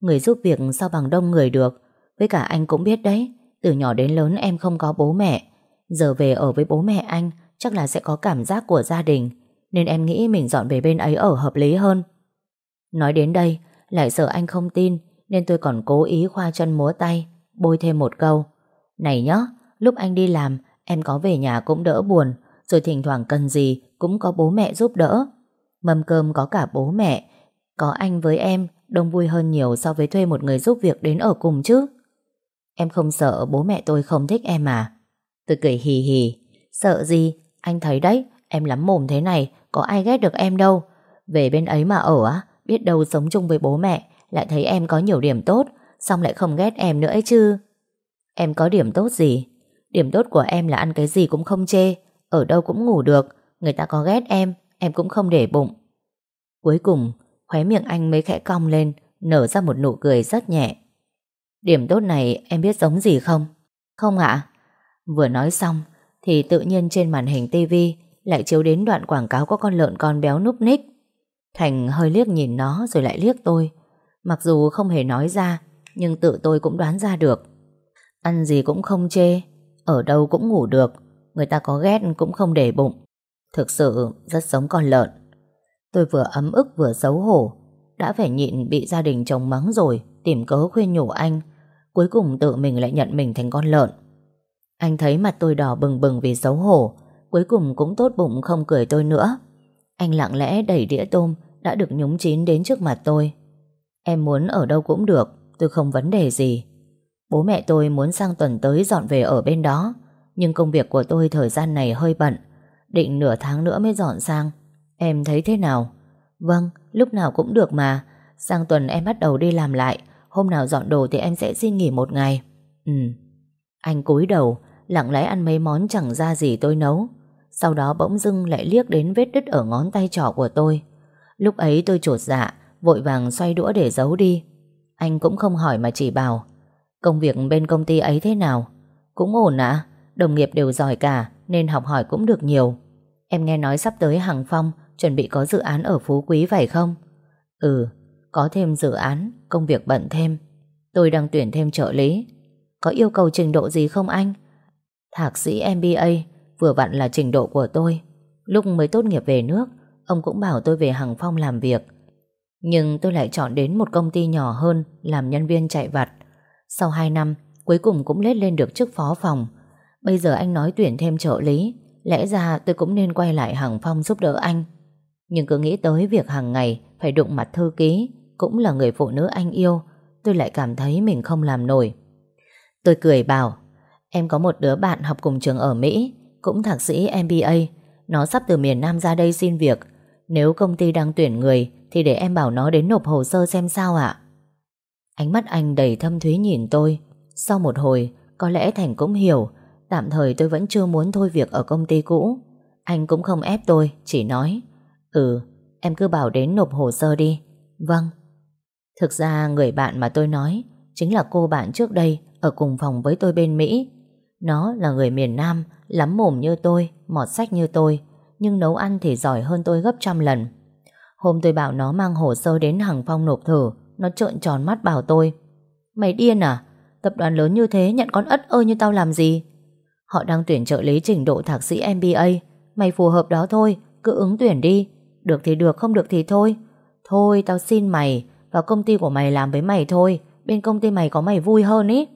Người giúp việc sao bằng đông người được, Với cả anh cũng biết đấy, Từ nhỏ đến lớn em không có bố mẹ. Giờ về ở với bố mẹ anh Chắc là sẽ có cảm giác của gia đình, Nên em nghĩ mình dọn về bên ấy ở hợp lý hơn. Nói đến đây, Lại sợ anh không tin nên tôi còn cố ý khoa chân múa tay Bôi thêm một câu. Này nhá, lúc anh đi làm Em có về nhà cũng đỡ buồn Rồi thỉnh thoảng cần gì cũng có bố mẹ giúp đỡ. Mâm cơm có cả bố mẹ Có anh với em Đông vui hơn nhiều so với thuê một người giúp việc đến ở cùng chứ. Em không sợ bố mẹ tôi không thích em à? Tôi cười hì hì. Sợ gì? Anh thấy đấy, em lắm mồm thế này, có ai ghét được em đâu. Về bên ấy mà ở á, biết đâu sống chung với bố mẹ, lại thấy em có nhiều điểm tốt, xong lại không ghét em nữa ấy chứ. Em có điểm tốt gì? Điểm tốt của em là ăn cái gì cũng không chê, ở đâu cũng ngủ được, người ta có ghét em, em cũng không để bụng. Cuối cùng, khóe miệng anh mới khẽ cong lên, nở ra một nụ cười rất nhẹ. Điểm tốt này em biết giống gì không? Không ạ. Vừa nói xong, thì tự nhiên trên màn hình tivi lại chiếu đến đoạn quảng cáo có con lợn con béo núp ních. Thành hơi liếc nhìn nó rồi lại liếc tôi. Mặc dù không hề nói ra, nhưng tự tôi cũng đoán ra được. Ăn gì cũng không chê, ở đâu cũng ngủ được, người ta có ghét cũng không để bụng. Thực sự rất giống con lợn. Tôi vừa ấm ức vừa xấu hổ, đã phải nhịn bị gia đình chồng mắng rồi, tìm cớ khuyên nhủ anh. Cuối cùng tự mình lại nhận mình thành con lợn. Anh thấy mặt tôi đỏ bừng bừng vì xấu hổ Cuối cùng cũng tốt bụng không cười tôi nữa Anh lặng lẽ đẩy đĩa tôm Đã được nhúng chín đến trước mặt tôi Em muốn ở đâu cũng được Tôi không vấn đề gì Bố mẹ tôi muốn sang tuần tới dọn về ở bên đó Nhưng công việc của tôi thời gian này hơi bận Định nửa tháng nữa mới dọn sang Em thấy thế nào? Vâng, lúc nào cũng được mà Sang tuần em bắt đầu đi làm lại Hôm nào dọn đồ thì em sẽ xin nghỉ một ngày Ừ Anh cúi đầu lặng lẽ ăn mấy món chẳng ra gì tôi nấu. Sau đó bỗng dưng lại liếc đến vết đứt ở ngón tay trỏ của tôi. Lúc ấy tôi trột dạ, vội vàng xoay đũa để giấu đi. Anh cũng không hỏi mà chỉ bảo. Công việc bên công ty ấy thế nào? Cũng ổn ạ. Đồng nghiệp đều giỏi cả, Nên học hỏi cũng được nhiều Em nghe nói sắp tới Hằng Phong Chuẩn bị có dự án ở Phú Quý phải không Ừ Có thêm dự án, Công việc bận thêm Tôi đang tuyển thêm trợ lý Có yêu cầu trình độ gì không anh Thạc sĩ MBA Vừa vặn là trình độ của tôi Lúc mới tốt nghiệp về nước, Ông cũng bảo tôi về Hằng Phong làm việc nhưng tôi lại chọn đến một công ty nhỏ hơn Làm nhân viên chạy vặt. Sau 2 năm, Cuối cùng cũng lết lên được chức phó phòng. Bây giờ anh nói tuyển thêm trợ lý, Lẽ ra tôi cũng nên quay lại hàng Phong giúp đỡ anh. Nhưng cứ nghĩ tới việc hàng ngày Phải đụng mặt thư ký, Cũng là người phụ nữ anh yêu, Tôi lại cảm thấy mình không làm nổi. Tôi cười bảo, Em có một đứa bạn học cùng trường ở Mỹ, Cũng thạc sĩ MBA Nó sắp từ miền Nam ra đây xin việc. Nếu công ty đang tuyển người thì để em bảo nó đến nộp hồ sơ xem sao ạ. Ánh mắt anh đầy thâm thúy nhìn tôi. Sau một hồi Có lẽ Thành cũng hiểu. Tạm thời tôi vẫn chưa muốn thôi việc ở công ty cũ. Anh cũng không ép tôi Chỉ nói Ừ em cứ bảo đến nộp hồ sơ đi. Vâng. Thực ra người bạn mà tôi nói Chính là cô bạn trước đây Ở cùng phòng với tôi bên Mỹ. Nó là người miền Nam Lắm mồm như tôi, mọt sách như tôi Nhưng nấu ăn thì giỏi hơn tôi gấp trăm lần. Hôm tôi bảo nó mang hồ sơ đến hàng Phong nộp thử, Nó trợn tròn mắt bảo tôi, Mày điên à? Tập đoàn lớn như thế nhận con ất ơi như tao làm gì? Họ đang tuyển trợ lý trình độ thạc sĩ MBA Mày phù hợp đó thôi, Cứ ứng tuyển đi, Được thì được, không được thì thôi. Thôi, tao xin mày, Vào công ty của mày làm với mày thôi, Bên công ty mày có mày vui hơn ý.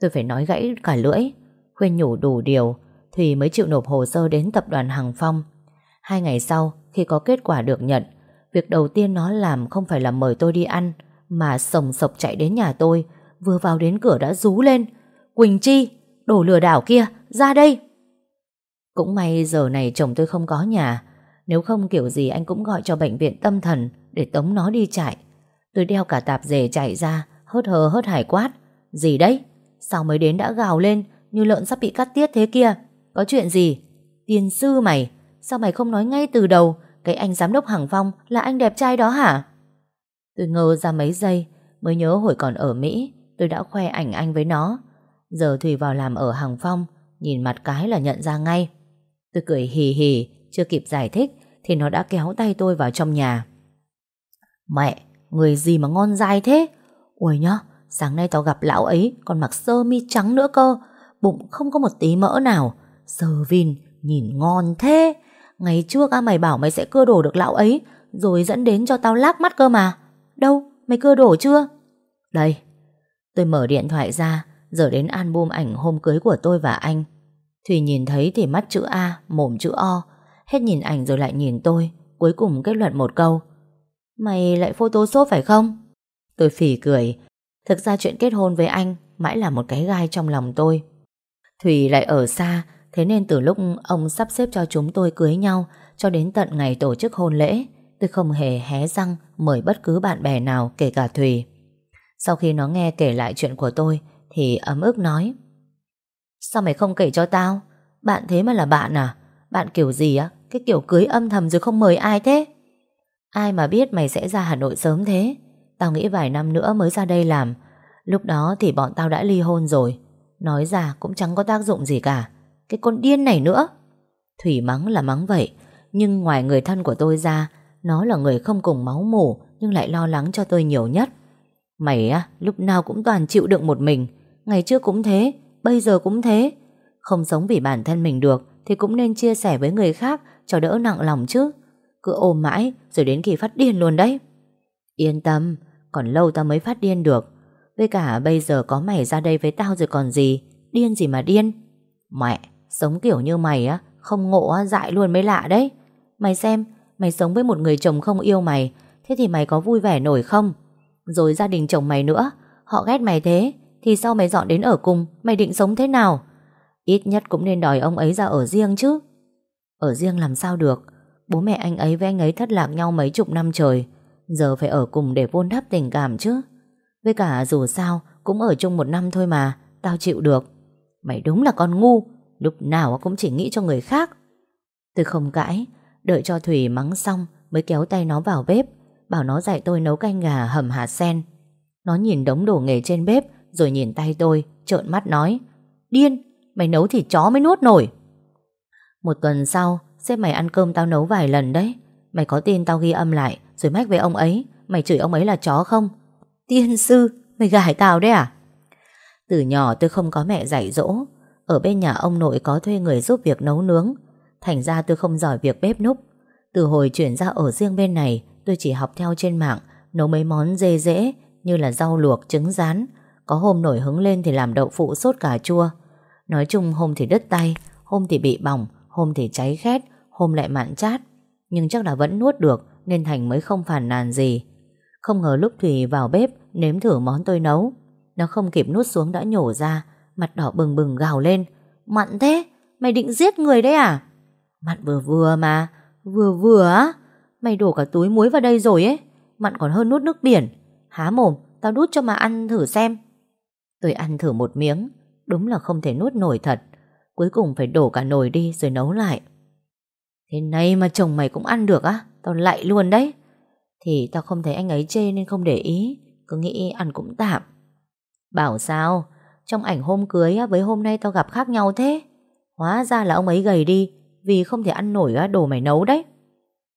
Tôi phải nói gãy cả lưỡi, Khuyên nhủ đủ điều Thùy mới chịu nộp hồ sơ đến tập đoàn Hằng Phong. Hai ngày sau, Khi có kết quả được nhận Việc đầu tiên nó làm không phải là mời tôi đi ăn Mà sồng sộc chạy đến nhà tôi Vừa vào đến cửa đã rú lên. Quỳnh Chi Đồ lừa đảo kia, ra đây. Cũng may giờ này chồng tôi không có nhà Nếu không kiểu gì anh cũng gọi cho bệnh viện tâm thần Để tống nó đi chạy Tôi đeo cả tạp dề chạy ra Hớt hờ hớt hải quát Gì đấy, sao mới đến đã gào lên Như lợn sắp bị cắt tiết thế kia? Có chuyện gì? Tiên sư mày, sao mày không nói ngay từ đầu? Cái anh giám đốc Hằng Phong là anh đẹp trai đó hả? Tôi ngơ ra mấy giây, Mới nhớ hồi còn ở Mỹ, Tôi đã khoe ảnh anh với nó. Giờ Thùy vào làm ở Hàng Phong, Nhìn mặt cái là nhận ra ngay. Tôi cười hì hì, Chưa kịp giải thích Thì nó đã kéo tay tôi vào trong nhà. Mẹ, Người gì mà ngon dai thế? Ôi nhá, Sáng nay tao gặp lão ấy, Còn mặc sơ mi trắng nữa cơ. Bụng không có một tí mỡ nào. Sơ vin, nhìn ngon thế. Ngày trước á, mày bảo mày sẽ cưa đổ được lão ấy, Rồi dẫn đến cho tao lác mắt cơ mà. Đâu, mày cưa đổ chưa? Đây, Tôi mở điện thoại ra, Giờ đến album ảnh hôm cưới của tôi và anh. Thùy nhìn thấy thì mắt chữ A, Mồm chữ O, Hết nhìn ảnh rồi lại nhìn tôi, Cuối cùng kết luận một câu. Mày lại photoshop phải không? Tôi phỉ cười. Thực ra chuyện kết hôn với anh Mãi là một cái gai trong lòng tôi. Thùy lại ở xa Thế nên từ lúc ông sắp xếp cho chúng tôi cưới nhau, Cho đến tận ngày tổ chức hôn lễ, Tôi không hề hé răng Mời bất cứ bạn bè nào, kể cả Thùy. Sau khi nó nghe kể lại chuyện của tôi, thì ấm ức nói, Sao mày không kể cho tao? Bạn thế mà là bạn à? Bạn kiểu gì á? Cái kiểu cưới âm thầm rồi không mời ai thế? Ai mà biết mày sẽ ra Hà Nội sớm thế? Tao nghĩ vài năm nữa mới ra đây làm. Lúc đó thì bọn tao đã ly hôn rồi. Nói ra cũng chẳng có tác dụng gì cả. Cái con điên này nữa. Thủy mắng là mắng vậy, Nhưng ngoài người thân của tôi ra, Nó là người không cùng máu mủ Nhưng lại lo lắng cho tôi nhiều nhất. Mày á, lúc nào cũng toàn chịu đựng một mình, Ngày trước cũng thế, Bây giờ cũng thế. Không sống vì bản thân mình được Thì cũng nên chia sẻ với người khác Cho đỡ nặng lòng chứ. Cứ ôm mãi rồi đến khi phát điên luôn đấy. Yên tâm, Còn lâu tao mới phát điên được. Với cả bây giờ có mày ra đây với tao rồi còn gì, Điên gì mà điên. Mẹ! Sống kiểu như mày á, Không ngộ á, dại luôn mới lạ đấy. Mày xem, Mày sống với một người chồng không yêu mày, Thế thì mày có vui vẻ nổi không? Rồi gia đình chồng mày nữa, Họ ghét mày thế, thì sau mày dọn đến ở cùng, Mày định sống thế nào? Ít nhất cũng nên đòi ông ấy ra ở riêng chứ. Ở riêng làm sao được? Bố mẹ anh ấy với anh ấy thất lạc nhau mấy chục năm trời, Giờ phải ở cùng để vun đắp tình cảm chứ. Với cả dù sao, Cũng ở chung một năm thôi mà, Tao chịu được. Mày đúng là con ngu Lúc nào cũng chỉ nghĩ cho người khác. Tôi không cãi Đợi cho Thủy mắng xong Mới kéo tay nó vào bếp Bảo nó dạy tôi nấu canh gà hầm hạt sen. Nó nhìn đống đồ nghề trên bếp rồi nhìn tay tôi Trợn mắt nói Điên, Mày nấu thì chó mới nuốt nổi. Một tuần sau Xếp mày ăn cơm tao nấu vài lần đấy. Mày có tin tao ghi âm lại Rồi mách với ông ấy Mày chửi ông ấy là chó không? Tiên sư Mày gài tao đấy à? Từ nhỏ tôi không có mẹ dạy dỗ ở bên nhà ông nội có thuê người giúp việc nấu nướng. Thành ra tôi không giỏi việc bếp núc. Từ hồi chuyển ra ở riêng bên này Tôi chỉ học theo trên mạng Nấu mấy món dê dễ Như là rau luộc, trứng rán. Có hôm nổi hứng lên thì làm đậu phụ sốt cà chua. Nói chung hôm thì đứt tay Hôm thì bị bỏng Hôm thì cháy khét Hôm lại mặn chát. Nhưng chắc là vẫn nuốt được Nên Thành mới không phản nàn gì. Không ngờ lúc Thùy vào bếp Nếm thử món tôi nấu Nó không kịp nuốt xuống đã nhổ ra. Mặt đỏ bừng bừng gào lên. Mặn thế, Mày định giết người đấy à? Mặn vừa vừa mà. Vừa vừa á? Mày đổ cả túi muối vào đây rồi ấy. Mặn còn hơn nuốt nước biển. Há mồm, tao đút cho mà ăn thử xem. Tôi ăn thử một miếng. Đúng là không thể nuốt nổi thật. Cuối cùng phải đổ cả nồi đi rồi nấu lại. Thế này mà chồng mày cũng ăn được á? Tao lại luôn đấy. Thì tao không thấy anh ấy chê nên không để ý. Cứ nghĩ ăn cũng tạm. Bảo sao? Trong ảnh hôm cưới với hôm nay tao gặp khác nhau thế. Hóa ra là ông ấy gầy đi, Vì không thể ăn nổi đồ mày nấu đấy.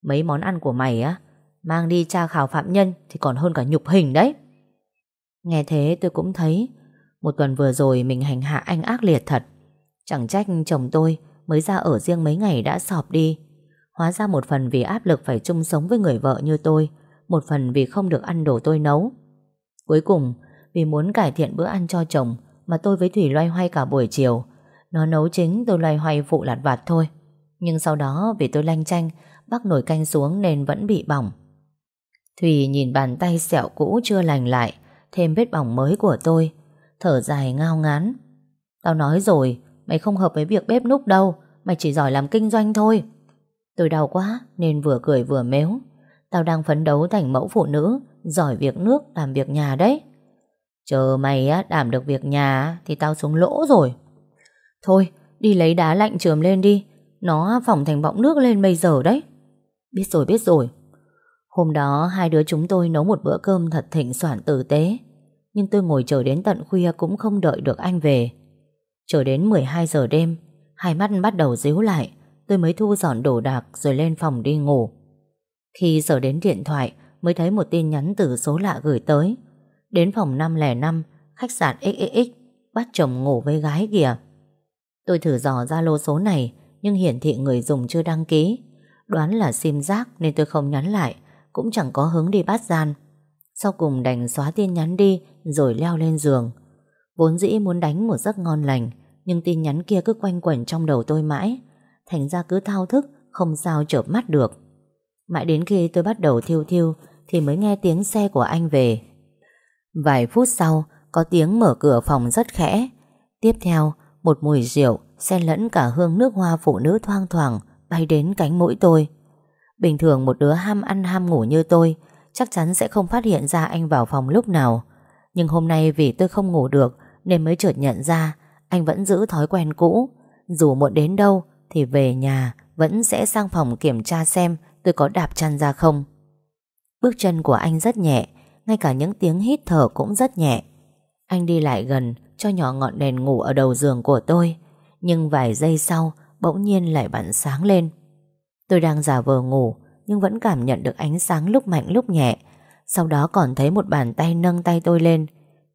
Mấy món ăn của mày á, Mang đi tra khảo phạm nhân Thì còn hơn cả nhục hình đấy. Nghe thế tôi cũng thấy, Một tuần vừa rồi mình hành hạ anh ác liệt thật. Chẳng trách chồng tôi Mới ra ở riêng mấy ngày đã sọp đi. Hóa ra một phần vì áp lực phải chung sống với người vợ như tôi, Một phần vì không được ăn đồ tôi nấu. Cuối cùng, Vì muốn cải thiện bữa ăn cho chồng mà tôi với Thủy loay hoay cả buổi chiều. Nó nấu chính, tôi loay hoay phụ lặt vặt thôi. Nhưng sau đó, vì tôi lanh chanh Bắc nồi canh xuống nên vẫn bị bỏng. Thủy nhìn bàn tay sẹo cũ chưa lành lại, Thêm vết bỏng mới của tôi. Thở dài ngao ngán. Tao nói rồi, Mày không hợp với việc bếp núc đâu, Mày chỉ giỏi làm kinh doanh thôi. Tôi đau quá nên vừa cười vừa méo Tao đang phấn đấu thành mẫu phụ nữ, Giỏi việc nước, làm việc nhà đấy. Chờ mày á, đảm được việc nhà Thì tao xuống lỗ rồi. Thôi, đi lấy đá lạnh trường lên đi. Nó phỏng thành bọng nước lên bây giờ đấy. Biết rồi biết rồi. Hôm đó hai đứa chúng tôi nấu một bữa cơm thật thịnh soạn tử tế. Nhưng tôi ngồi chờ đến tận khuya cũng không đợi được anh về. Chờ đến 12 giờ đêm, Hai mắt bắt đầu díu lại, Tôi mới thu dọn đồ đạc rồi lên phòng đi ngủ. Khi giờ đến điện thoại, Mới thấy một tin nhắn từ số lạ gửi tới. Đến phòng 505 Khách sạn XXX Bắt chồng ngủ với gái kìa. Tôi thử dò ra lô số này, Nhưng hiển thị người dùng chưa đăng ký. Đoán là sim giác nên tôi không nhắn lại, Cũng chẳng có hứng đi bắt gian. Sau cùng đành xóa tin nhắn đi, Rồi leo lên giường. Vốn dĩ muốn đánh một giấc ngon lành, Nhưng tin nhắn kia cứ quanh quẩn trong đầu tôi mãi. Thành ra cứ thao thức, Không sao chợp mắt được. Mãi đến khi tôi bắt đầu thiêu thiêu, Thì mới nghe tiếng xe của anh về. Vài phút sau, Có tiếng mở cửa phòng rất khẽ. Tiếp theo, Một mùi rượu Xen lẫn cả hương nước hoa phụ nữ thoang thoảng Bay đến cánh mũi tôi. Bình thường một đứa ham ăn ham ngủ như tôi, Chắc chắn sẽ không phát hiện ra anh vào phòng lúc nào. Nhưng hôm nay vì tôi không ngủ được, Nên mới chợt nhận ra Anh vẫn giữ thói quen cũ. Dù muộn đến đâu, Thì về nhà vẫn sẽ sang phòng kiểm tra xem Tôi có đạp chăn ra không. Bước chân của anh rất nhẹ ngay cả những tiếng hít thở cũng rất nhẹ. Anh đi lại gần, Cho nhỏ ngọn đèn ngủ ở đầu giường của tôi. Nhưng vài giây sau, Bỗng nhiên lại bắn sáng lên. Tôi đang giả vờ ngủ, Nhưng vẫn cảm nhận được ánh sáng lúc mạnh lúc nhẹ. Sau đó còn thấy một bàn tay nâng tay tôi lên.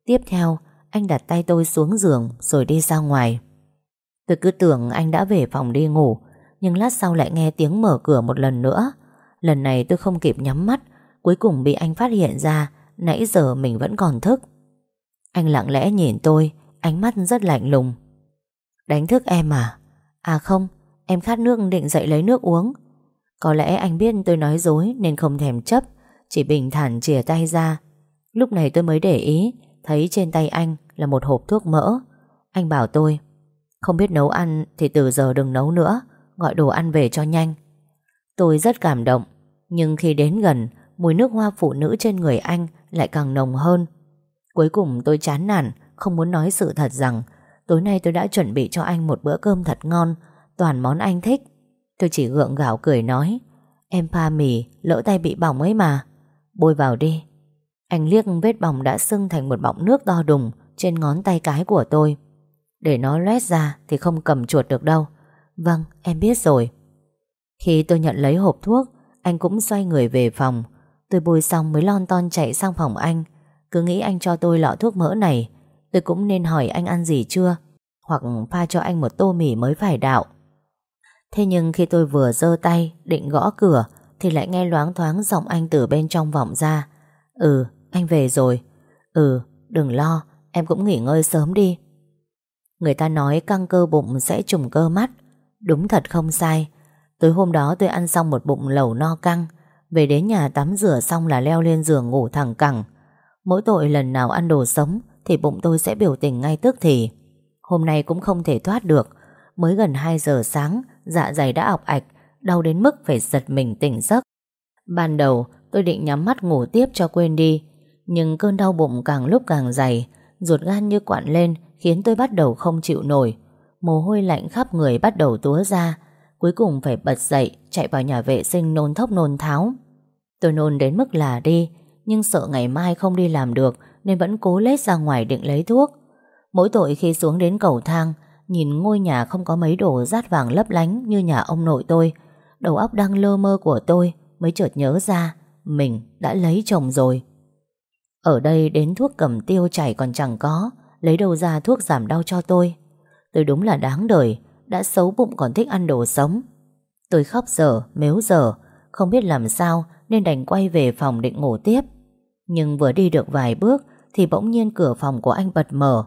Tiếp theo, Anh đặt tay tôi xuống giường Rồi đi ra ngoài. Tôi cứ tưởng anh đã về phòng đi ngủ, Nhưng lát sau lại nghe tiếng mở cửa một lần nữa. Lần này tôi không kịp nhắm mắt, Cuối cùng bị anh phát hiện ra. Nãy giờ mình vẫn còn thức. Anh lặng lẽ nhìn tôi, Ánh mắt rất lạnh lùng. Đánh thức em à? À không, Em khát nước định dậy lấy nước uống. Có lẽ anh biết tôi nói dối Nên không thèm chấp, Chỉ bình thản chìa tay ra. Lúc này tôi mới để ý, Thấy trên tay anh là một hộp thuốc mỡ. Anh bảo tôi, Không biết nấu ăn thì từ giờ đừng nấu nữa, Gọi đồ ăn về cho nhanh. Tôi rất cảm động, Nhưng khi đến gần Mùi nước hoa phụ nữ trên người anh Lại càng nồng hơn. Cuối cùng tôi chán nản, Không muốn nói sự thật rằng, Tối nay tôi đã chuẩn bị cho anh một bữa cơm thật ngon, Toàn món anh thích. Tôi chỉ gượng gạo cười nói, Em pha mì, lỡ tay bị bỏng ấy mà. Bôi vào đi. Anh liếc vết bỏng đã sưng thành một bọng nước to đùng Trên ngón tay cái của tôi. Để nó loét ra thì không cầm chuột được đâu. Vâng em biết rồi. Khi tôi nhận lấy hộp thuốc, Anh cũng xoay người về phòng Tôi bôi xong mới lon ton chạy sang phòng anh. Cứ nghĩ anh cho tôi lọ thuốc mỡ này. Tôi cũng nên hỏi anh ăn gì chưa? Hoặc pha cho anh một tô mì mới phải đạo. Thế nhưng khi tôi vừa giơ tay, Định gõ cửa, Thì lại nghe loáng thoáng giọng anh từ bên trong vọng ra. Ừ anh về rồi. Ừ đừng lo, Em cũng nghỉ ngơi sớm đi. Người ta nói căng cơ bụng sẽ trùng cơ mắt. Đúng thật không sai. Tối hôm đó tôi ăn xong một bụng lẩu no căng. Về đến nhà tắm rửa xong là leo lên giường ngủ thẳng cẳng. Mỗi tội lần nào ăn đồ sống Thì bụng tôi sẽ biểu tình ngay tức thì. Hôm nay cũng không thể thoát được. Mới gần 2 giờ sáng Dạ dày đã ọc ạch, Đau đến mức phải giật mình tỉnh giấc. Ban đầu, tôi định nhắm mắt ngủ tiếp cho quên đi, Nhưng cơn đau bụng càng lúc càng dày, Ruột gan như quặn lên Khiến tôi bắt đầu không chịu nổi. Mồ hôi lạnh khắp người bắt đầu túa ra, Cuối cùng phải bật dậy Chạy vào nhà vệ sinh nôn thốc nôn tháo. Tôi nôn đến mức là đi Nhưng sợ ngày mai không đi làm được Nên vẫn cố lết ra ngoài định lấy thuốc. Mỗi tội khi xuống đến cầu thang Nhìn ngôi nhà không có mấy đồ rát vàng lấp lánh Như nhà ông nội tôi Đầu óc đang lơ mơ của tôi Mới chợt nhớ ra Mình đã lấy chồng rồi. Ở đây đến thuốc cầm tiêu chảy còn chẳng có Lấy đâu ra thuốc giảm đau cho tôi. Tôi đúng là đáng đời Đã xấu bụng còn thích ăn đồ sống. Tôi khóc dở, mếu dở Không biết làm sao nên đành quay về phòng định ngủ tiếp. Nhưng vừa đi được vài bước Thì bỗng nhiên cửa phòng của anh bật mở.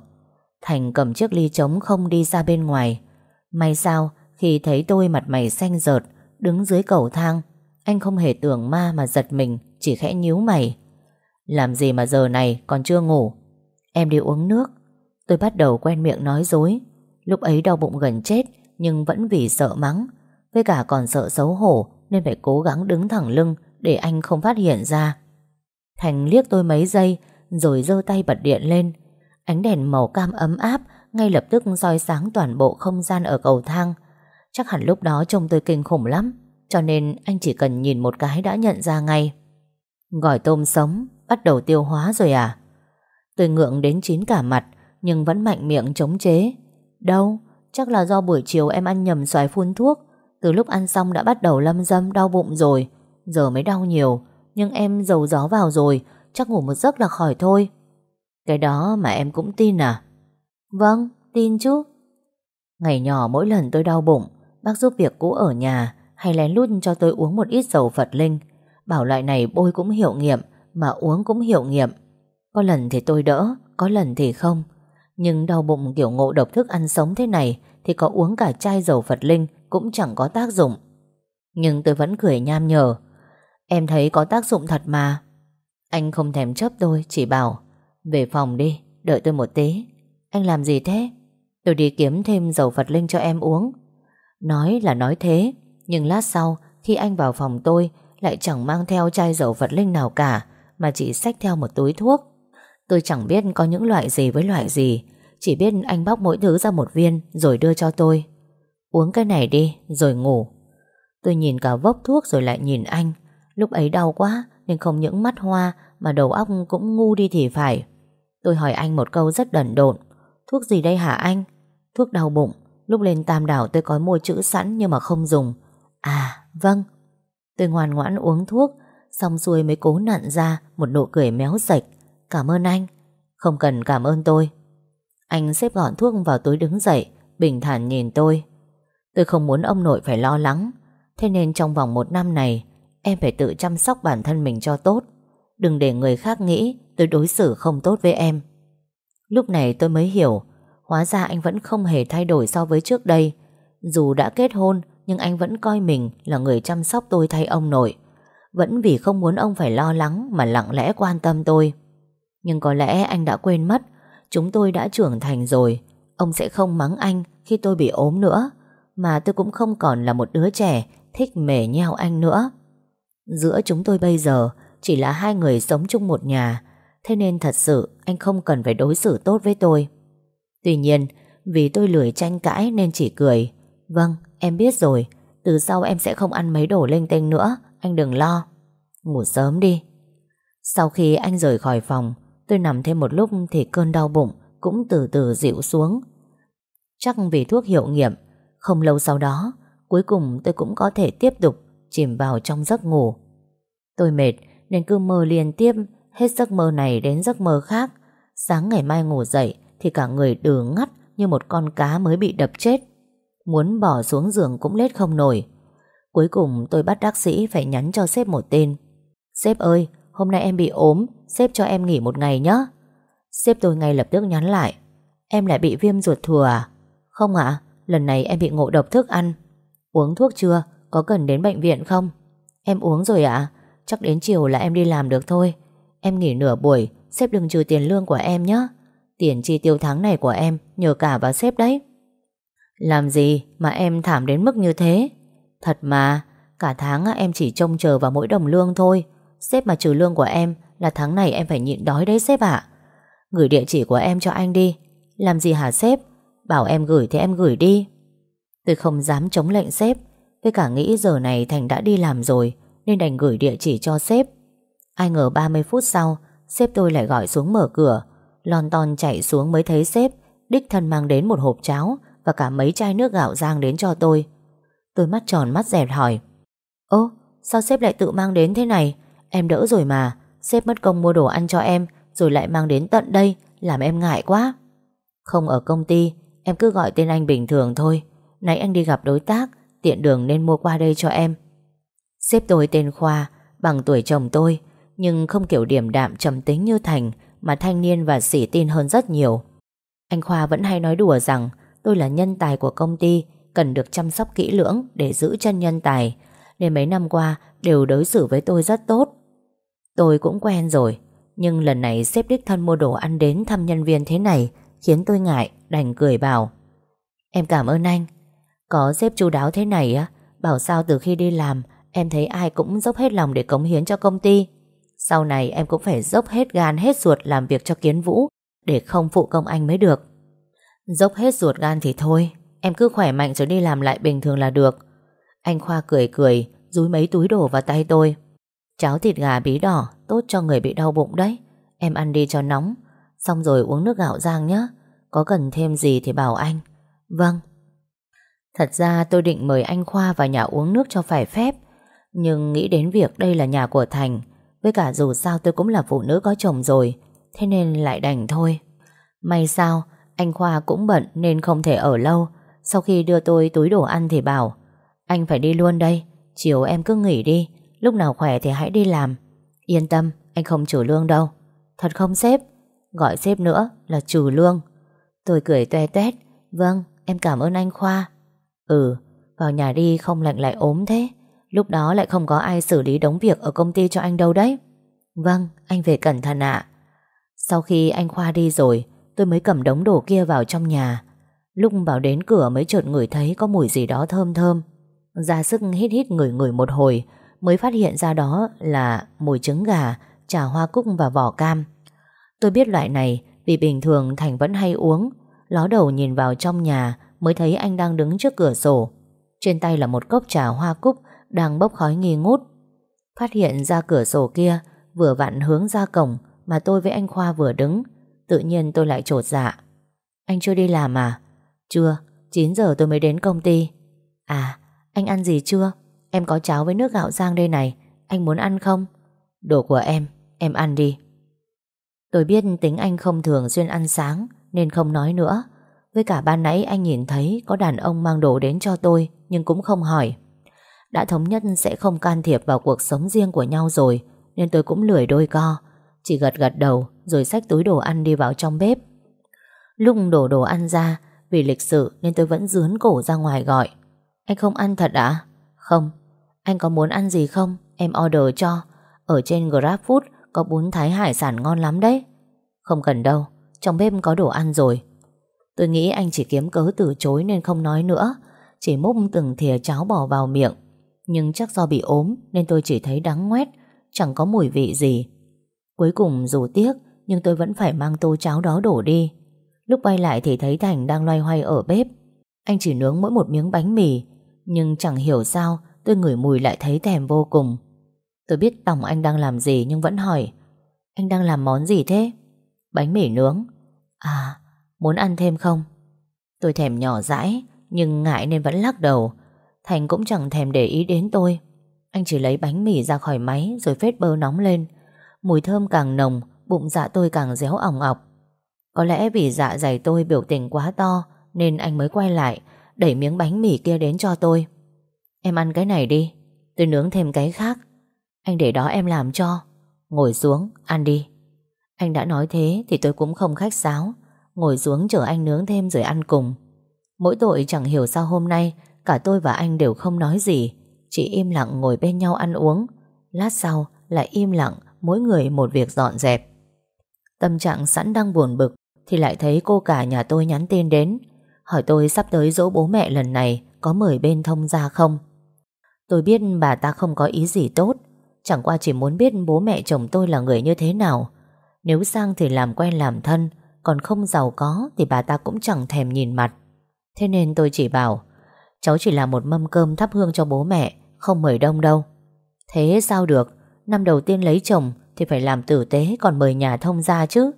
Thành cầm chiếc ly trống không đi ra bên ngoài. May sao, Khi thấy tôi mặt mày xanh rợt, Đứng dưới cầu thang, Anh không hề tưởng ma mà giật mình, Chỉ khẽ nhíu mày. Làm gì mà giờ này, còn chưa ngủ? Em đi uống nước. Tôi bắt đầu quen miệng nói dối. Lúc ấy đau bụng gần chết, Nhưng vẫn vì sợ mắng. Với cả còn sợ xấu hổ, Nên phải cố gắng đứng thẳng lưng để anh không phát hiện ra. Thành liếc tôi mấy giây Rồi giơ tay bật điện lên. Ánh đèn màu cam ấm áp Ngay lập tức soi sáng toàn bộ không gian ở cầu thang. Chắc hẳn lúc đó trông tôi kinh khủng lắm Cho nên anh chỉ cần nhìn một cái đã nhận ra ngay. Gỏi tôm sống Bắt đầu tiêu hóa rồi à? Tôi ngượng đến chín cả mặt Nhưng vẫn mạnh miệng chống chế. Đâu, chắc là do buổi chiều em ăn nhầm xoài phun thuốc. Từ lúc ăn xong đã bắt đầu lâm dâm đau bụng rồi. Giờ mới đau nhiều Nhưng em dầu gió vào rồi Chắc ngủ một giấc là khỏi thôi. Cái đó mà em cũng tin à? Vâng, tin chứ. Ngày nhỏ mỗi lần tôi đau bụng Bác giúp việc cũ ở nhà Hay lén lút cho tôi uống một ít dầu Phật Linh. Bảo loại này bôi cũng hiệu nghiệm Mà uống cũng hiệu nghiệm. Có lần thì tôi đỡ Có lần thì không. Nhưng đau bụng kiểu ngộ độc thức ăn sống thế này Thì có uống cả chai dầu Phật Linh Cũng chẳng có tác dụng. Nhưng tôi vẫn cười nham nhở Em thấy có tác dụng thật mà. Anh không thèm chấp tôi Chỉ bảo Về phòng đi, đợi tôi một tí. Anh làm gì thế? Tôi đi kiếm thêm dầu Phật Linh cho em uống. Nói là nói thế Nhưng lát sau khi anh vào phòng tôi Lại chẳng mang theo chai dầu Phật Linh nào cả Mà chỉ xách theo một túi thuốc. Tôi chẳng biết có những loại gì với loại gì Chỉ biết anh bóc mỗi thứ ra một viên Rồi đưa cho tôi. Uống cái này đi rồi ngủ. Tôi nhìn cả vốc thuốc rồi lại nhìn anh. Lúc ấy đau quá Nên không những mắt hoa, Mà đầu óc cũng ngu đi thì phải. Tôi hỏi anh một câu rất đần độn. Thuốc gì đây hả anh? Thuốc đau bụng. Lúc lên tam đảo tôi có mua chữ sẵn nhưng mà không dùng. À vâng. Tôi ngoan ngoãn uống thuốc, Xong xuôi mới cố nặn ra Một nụ cười méo sạch. Cảm ơn anh. Không cần cảm ơn tôi. Anh xếp gọn thuốc vào túi đứng dậy, Bình thản nhìn tôi. Tôi không muốn ông nội phải lo lắng. Thế nên trong vòng một năm này Em phải tự chăm sóc bản thân mình cho tốt. Đừng để người khác nghĩ Tôi đối xử không tốt với em. Lúc này tôi mới hiểu, Hóa ra anh vẫn không hề thay đổi so với trước đây. Dù đã kết hôn, Nhưng anh vẫn coi mình là người chăm sóc tôi thay ông nội. Vẫn vì không muốn ông phải lo lắng Mà lặng lẽ quan tâm tôi. Nhưng có lẽ anh đã quên mất, Chúng tôi đã trưởng thành rồi. Ông sẽ không mắng anh khi tôi bị ốm nữa, Mà tôi cũng không còn là một đứa trẻ Thích mể nheo anh nữa. Giữa chúng tôi bây giờ, Chỉ là hai người sống chung một nhà. Thế nên thật sự, anh không cần phải đối xử tốt với tôi. Tuy nhiên, Vì tôi lười tranh cãi nên chỉ cười. Vâng em biết rồi. Từ sau em sẽ không ăn mấy đồ linh tinh nữa. Anh đừng lo. Ngủ sớm đi. Sau khi anh rời khỏi phòng, Tôi nằm thêm một lúc thì cơn đau bụng cũng từ từ dịu xuống. Chắc vì thuốc hiệu nghiệm. Không lâu sau đó, Cuối cùng tôi cũng có thể tiếp tục Chìm vào trong giấc ngủ. Tôi mệt nên cứ mơ liên tiếp Hết giấc mơ này đến giấc mơ khác. Sáng ngày mai ngủ dậy Thì cả người đừ ngắt Như một con cá mới bị đập chết. Muốn bỏ xuống giường cũng lết không nổi. Cuối cùng tôi bắt bác sĩ Phải nhắn cho sếp một tên. Sếp ơi, hôm nay em bị ốm, Sếp cho em nghỉ một ngày nhé Sếp tôi ngay lập tức nhắn lại, Em lại bị viêm ruột thừa à? Không ạ, lần này em bị ngộ độc thức ăn. Uống thuốc chưa? Có cần đến bệnh viện không? Em uống rồi ạ. Chắc đến chiều là em đi làm được thôi. Em nghỉ nửa buổi, Sếp đừng trừ tiền lương của em nhé. Tiền chi tiêu tháng này của em, Nhờ cả vào sếp đấy. Làm gì mà em thảm đến mức như thế? Thật mà, Cả tháng em chỉ trông chờ vào mỗi đồng lương thôi. Sếp mà trừ lương của em Là tháng này em phải nhịn đói đấy sếp ạ. Gửi địa chỉ của em cho anh đi. Làm gì hả sếp? Bảo em gửi thì em gửi đi. Tôi không dám chống lệnh sếp. Thế cả nghĩ giờ này Thành đã đi làm rồi, Nên đành gửi địa chỉ cho sếp. Ai ngờ 30 phút sau, Sếp tôi lại gọi xuống mở cửa. Lon ton chạy xuống mới thấy sếp, Đích thân mang đến một hộp cháo Và cả mấy chai nước gạo rang đến cho tôi. Tôi mắt tròn mắt dẹt hỏi, Ơ, sao sếp lại tự mang đến thế này? Em đỡ rồi mà, Sếp mất công mua đồ ăn cho em Rồi lại mang đến tận đây, Làm em ngại quá. Không ở công ty, Em cứ gọi tên anh bình thường thôi. Nãy anh đi gặp đối tác Tiện đường nên mua qua đây cho em. Xếp tôi tên Khoa, Bằng tuổi chồng tôi, Nhưng không kiểu điểm đạm, trầm tính như Thành, Mà thanh niên và sỉ tin hơn rất nhiều. Anh Khoa vẫn hay nói đùa rằng, Tôi là nhân tài của công ty, Cần được chăm sóc kỹ lưỡng Để giữ chân nhân tài, Nên mấy năm qua đều đối xử với tôi rất tốt. Tôi cũng quen rồi, Nhưng lần này xếp đích thân mua đồ ăn đến thăm nhân viên thế này Khiến tôi ngại, Đành cười bảo, Em cảm ơn anh có xếp chu đáo thế này á, Bảo sao từ khi đi làm, Em thấy ai cũng dốc hết lòng để cống hiến cho công ty. Sau này em cũng phải dốc hết gan, hết ruột Làm việc cho kiến vũ, Để không phụ công anh mới được. Dốc hết ruột gan thì thôi, Em cứ khỏe mạnh rồi đi làm lại bình thường là được. Anh Khoa cười cười Rúi mấy túi đồ vào tay tôi. Cháo thịt gà bí đỏ, Tốt cho người bị đau bụng đấy. Em ăn đi cho nóng. Xong rồi uống nước gạo rang nhé Có cần thêm gì thì bảo anh. Vâng. Thật ra tôi định mời anh Khoa vào nhà uống nước cho phải phép, Nhưng nghĩ đến việc đây là nhà của Thành, Với cả dù sao tôi cũng là phụ nữ có chồng rồi, Thế nên lại đành thôi. May sao, Anh Khoa cũng bận nên không thể ở lâu, Sau khi đưa tôi túi đồ ăn thì bảo, Anh phải đi luôn đây, Chiều em cứ nghỉ đi, Lúc nào khỏe thì hãy đi làm. Yên tâm, anh không trừ lương đâu. Thật không sếp? Gọi sếp nữa là trừ lương. Tôi cười toe toét Vâng em cảm ơn anh Khoa. Ừ vào nhà đi không lạnh lại ốm thế. Lúc đó lại không có ai xử lý đống việc Ở công ty cho anh đâu đấy. Vâng anh về cẩn thận ạ. Sau khi anh Khoa đi rồi Tôi mới cầm đống đồ kia vào trong nhà. Lúc vào đến cửa mới chợt ngửi thấy Có mùi gì đó thơm thơm. Ra sức hít hít ngửi ngửi một hồi Mới phát hiện ra đó là Mùi trứng gà, trà hoa cúc và vỏ cam. Tôi biết loại này Vì bình thường Thành vẫn hay uống. Ló đầu nhìn vào trong nhà Mới thấy anh đang đứng trước cửa sổ. Trên tay là một cốc trà hoa cúc Đang bốc khói nghi ngút. Phát hiện ra cửa sổ kia Vừa vặn hướng ra cổng Mà tôi với anh Khoa vừa đứng. Tự nhiên tôi lại trột dạ. Anh chưa đi làm à? Chưa, 9 giờ tôi mới đến công ty. À, anh ăn gì chưa? Em có cháo với nước gạo rang đây này. Anh muốn ăn không? Đồ của em, em ăn đi. Tôi biết tính anh không thường xuyên ăn sáng Nên không nói nữa. Với cả ban nãy anh nhìn thấy Có đàn ông mang đồ đến cho tôi, Nhưng cũng không hỏi. Đã thống nhất sẽ không can thiệp vào cuộc sống riêng của nhau rồi, Nên tôi cũng lười đôi co. Chỉ gật gật đầu, Rồi xách túi đồ ăn đi vào trong bếp. Lúc đổ đồ ăn ra, Vì lịch sự nên tôi vẫn dướn cổ ra ngoài gọi. Anh không ăn thật à? Không. Anh có muốn ăn gì không? Em order cho. Ở trên GrabFood có bún thái hải sản ngon lắm đấy. Không cần đâu, Trong bếp có đồ ăn rồi. Tôi nghĩ anh chỉ kiếm cớ từ chối nên không nói nữa. Chỉ múc từng thìa cháo bỏ vào miệng. Nhưng chắc do bị ốm Nên tôi chỉ thấy đắng ngoét Chẳng có mùi vị gì. Cuối cùng dù tiếc Nhưng tôi vẫn phải mang tô cháo đó đổ đi. Lúc quay lại thì thấy Thành đang loay hoay ở bếp. Anh chỉ nướng mỗi một miếng bánh mì Nhưng chẳng hiểu sao Tôi ngửi mùi lại thấy thèm vô cùng. Tôi biết tòng anh đang làm gì nhưng vẫn hỏi Anh đang làm món gì thế? Bánh mì nướng. À, muốn ăn thêm không? Tôi thèm nhỏ dãi Nhưng ngại nên vẫn lắc đầu. Thành cũng chẳng thèm để ý đến tôi. Anh chỉ lấy bánh mì ra khỏi máy Rồi phết bơ nóng lên. Mùi thơm càng nồng Bụng dạ tôi càng réo ỏng ọc. Có lẽ vì dạ dày tôi biểu tình quá to Nên anh mới quay lại Đẩy miếng bánh mì kia đến cho tôi. Em ăn cái này đi Tôi nướng thêm cái khác. Anh để đó em làm cho. Ngồi xuống, ăn đi. Anh đã nói thế thì tôi cũng không khách sáo. Ngồi xuống chờ anh nướng thêm rồi ăn cùng. Mỗi tội chẳng hiểu sao hôm nay, Cả tôi và anh đều không nói gì. Chỉ im lặng ngồi bên nhau ăn uống. Lát sau, lại im lặng, Mỗi người một việc dọn dẹp. Tâm trạng sẵn đang buồn bực, Thì lại thấy cô cả nhà tôi nhắn tin đến. Hỏi tôi sắp tới dỗ bố mẹ lần này, Có mời bên thông ra không? Tôi biết bà ta không có ý gì tốt. Chẳng qua chỉ muốn biết bố mẹ chồng tôi là người như thế nào. Nếu sang thì làm quen làm thân còn không giàu có Thì bà ta cũng chẳng thèm nhìn mặt. Thế nên tôi chỉ bảo, Cháu chỉ là một mâm cơm thắp hương cho bố mẹ, Không mời đông đâu. Thế sao được? Năm đầu tiên lấy chồng Thì phải làm tử tế còn mời nhà thông gia chứ.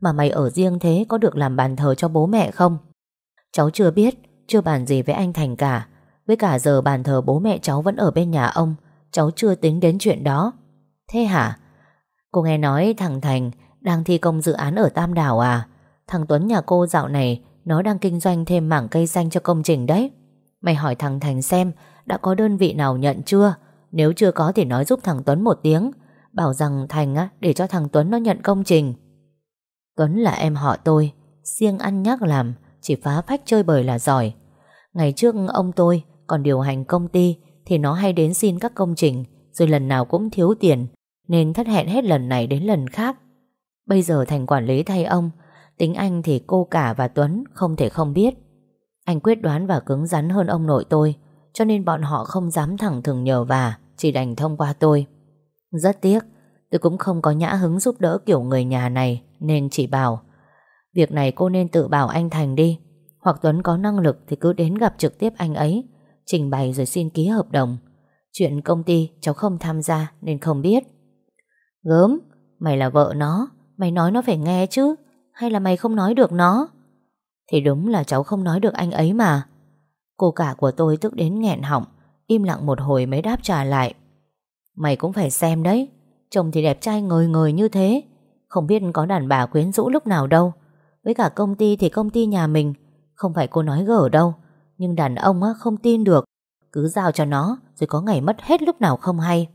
Mà mày ở riêng thế Có được làm bàn thờ cho bố mẹ không? Cháu chưa biết, Chưa bàn gì với anh Thành cả. Với cả giờ bàn thờ bố mẹ cháu vẫn ở bên nhà ông, Cháu chưa tính đến chuyện đó. Thế hả? Cô nghe nói thằng Thành đang thi công dự án ở Tam Đảo à? Thằng Tuấn nhà cô dạo này, Nó đang kinh doanh thêm mảng cây xanh cho công trình đấy. Mày hỏi thằng Thành xem, Đã có đơn vị nào nhận chưa? Nếu chưa có thì nói giúp thằng Tuấn một tiếng. Bảo rằng Thành á, để cho thằng Tuấn nó nhận công trình. Tuấn là em họ tôi, siêng ăn nhắc làm, Chỉ phá phách chơi bời là giỏi. Ngày trước ông tôi còn điều hành công ty, Thì nó hay đến xin các công trình, Rồi lần nào cũng thiếu tiền, Nên thất hẹn hết lần này đến lần khác. Bây giờ Thành quản lý thay ông, Tính anh thì cô cả và Tuấn Không thể không biết. Anh quyết đoán và cứng rắn hơn ông nội tôi, Cho nên bọn họ không dám thẳng thừng nhờ và Chỉ đành thông qua tôi. Rất tiếc, Tôi cũng không có nhã hứng giúp đỡ kiểu người nhà này, Nên chỉ bảo, Việc này cô nên tự bảo anh Thành đi, Hoặc Tuấn có năng lực thì cứ đến gặp trực tiếp anh ấy, Trình bày rồi xin ký hợp đồng. Chuyện công ty cháu không tham gia Nên không biết. Gớm, Mày là vợ nó Mày nói nó phải nghe chứ Hay là mày không nói được nó? Thì đúng là cháu không nói được anh ấy mà. Cô cả của tôi tức đến nghẹn họng Im lặng một hồi mới đáp trả lại. Mày cũng phải xem đấy Chồng thì đẹp trai ngời ngời như thế Không biết có đàn bà quyến rũ lúc nào đâu. Với cả công ty thì công ty nhà mình Không phải cô nói gở đâu Nhưng đàn ông á, không tin được. Cứ giao cho nó Rồi có ngày mất hết lúc nào không hay.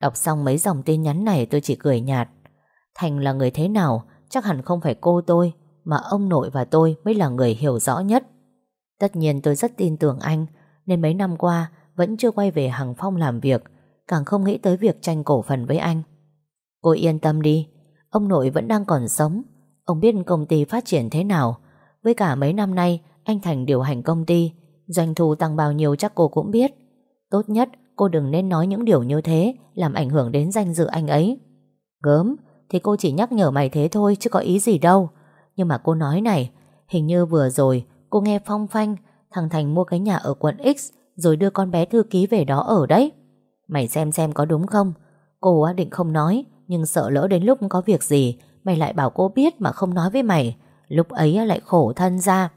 Đọc xong mấy dòng tin nhắn này tôi chỉ cười nhạt. Thành là người thế nào Chắc hẳn không phải cô tôi mà ông nội và tôi mới là người hiểu rõ nhất. Tất nhiên tôi rất tin tưởng anh, nên mấy năm qua vẫn chưa quay về Hằng Phong làm việc, càng không nghĩ tới việc tranh cổ phần với anh. Cô yên tâm đi, ông nội vẫn đang còn sống, ông biết công ty phát triển thế nào, với cả mấy năm nay anh Thành điều hành công ty, doanh thu tăng bao nhiêu chắc cô cũng biết. Tốt nhất cô đừng nên nói những điều như thế, làm ảnh hưởng đến danh dự anh ấy. Gớm, thì cô chỉ nhắc nhở mày thế thôi chứ có ý gì đâu. Nhưng mà cô nói này Hình như vừa rồi cô nghe phong phanh Thằng Thành mua cái nhà ở quận X Rồi đưa con bé thư ký về đó ở đấy. Mày xem xem có đúng không? Cô định không nói Nhưng sợ lỡ đến lúc có việc gì Mày lại bảo cô biết mà không nói với mày. Lúc ấy lại khổ thân ra.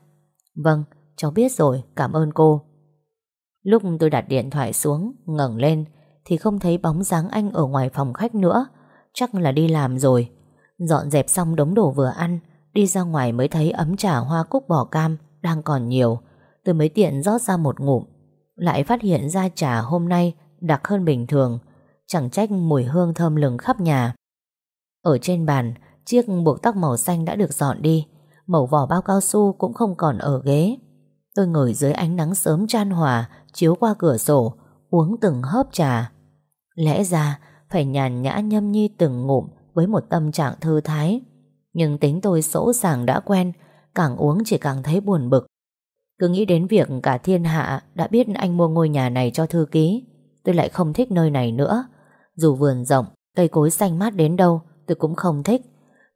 Vâng, cháu biết rồi, cảm ơn cô. Lúc tôi đặt điện thoại xuống ngẩng lên Thì không thấy bóng dáng anh ở ngoài phòng khách nữa. Chắc là đi làm rồi Dọn dẹp xong đống đồ vừa ăn Đi ra ngoài mới thấy ấm trà hoa cúc bò cam đang còn nhiều. Tôi mới tiện rót ra một ngụm. Lại phát hiện ra trà hôm nay đặc hơn bình thường. Chẳng trách mùi hương thơm lừng khắp nhà. Ở trên bàn, chiếc buộc tóc màu xanh đã được dọn đi. Màu vỏ bao cao su cũng không còn ở ghế. Tôi ngồi dưới ánh nắng sớm chan hòa, chiếu qua cửa sổ, uống từng hớp trà. Lẽ ra, phải nhàn nhã nhâm nhi từng ngụm với một tâm trạng thư thái. Nhưng tính tôi sỗ sàng đã quen, Càng uống chỉ càng thấy buồn bực. Cứ nghĩ đến việc cả thiên hạ Đã biết anh mua ngôi nhà này cho thư ký, Tôi lại không thích nơi này nữa. Dù vườn rộng, Cây cối xanh mát đến đâu, Tôi cũng không thích.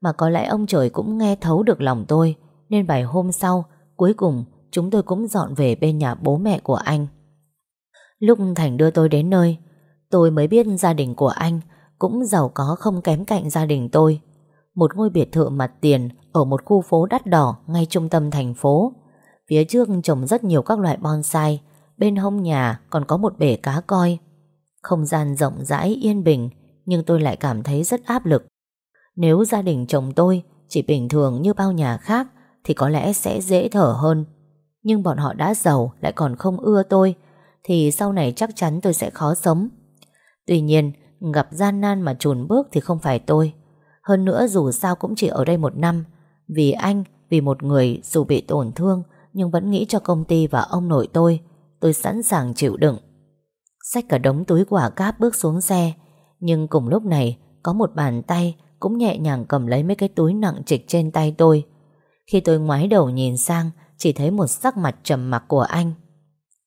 Mà có lẽ ông trời cũng nghe thấu được lòng tôi, Nên vài hôm sau, Cuối cùng chúng tôi cũng dọn về bên nhà bố mẹ của anh. Lúc Thành đưa tôi đến nơi Tôi mới biết gia đình của anh Cũng giàu có không kém cạnh gia đình tôi. Một ngôi biệt thự mặt tiền ở một khu phố đắt đỏ ngay trung tâm thành phố. Phía trước trồng rất nhiều các loại bonsai, Bên hông nhà còn có một bể cá coi. Không gian rộng rãi, yên bình, Nhưng tôi lại cảm thấy rất áp lực. Nếu gia đình chồng tôi Chỉ bình thường như bao nhà khác Thì có lẽ sẽ dễ thở hơn. Nhưng bọn họ đã giàu Lại còn không ưa tôi Thì sau này chắc chắn tôi sẽ khó sống. Tuy nhiên, Gặp gian nan mà chùn bước thì không phải tôi. Hơn nữa dù sao cũng chỉ ở đây một năm. Vì anh, Vì một người dù bị tổn thương, Nhưng vẫn nghĩ cho công ty và ông nội tôi. Tôi sẵn sàng chịu đựng. Xách cả đống túi quả cáp bước xuống xe. Nhưng cùng lúc này, Có một bàn tay Cũng nhẹ nhàng cầm lấy mấy cái túi nặng trịch trên tay tôi. Khi tôi ngoái đầu nhìn sang, Chỉ thấy một sắc mặt trầm mặc của anh.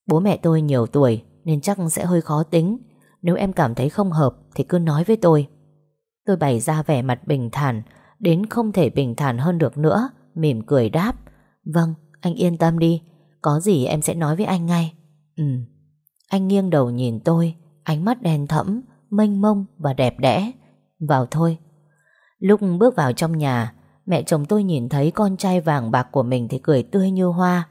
Bố mẹ tôi nhiều tuổi, Nên chắc sẽ hơi khó tính. Nếu em cảm thấy không hợp Thì cứ nói với tôi. Tôi bày ra vẻ mặt bình thản Đến không thể bình thản hơn được nữa Mỉm cười đáp. Vâng, anh yên tâm đi Có gì em sẽ nói với anh ngay. Ừ. Anh nghiêng đầu nhìn tôi Ánh mắt đen thẫm, mênh mông và đẹp đẽ. Vào thôi. Lúc bước vào trong nhà Mẹ chồng tôi nhìn thấy con trai vàng bạc của mình Thì cười tươi như hoa.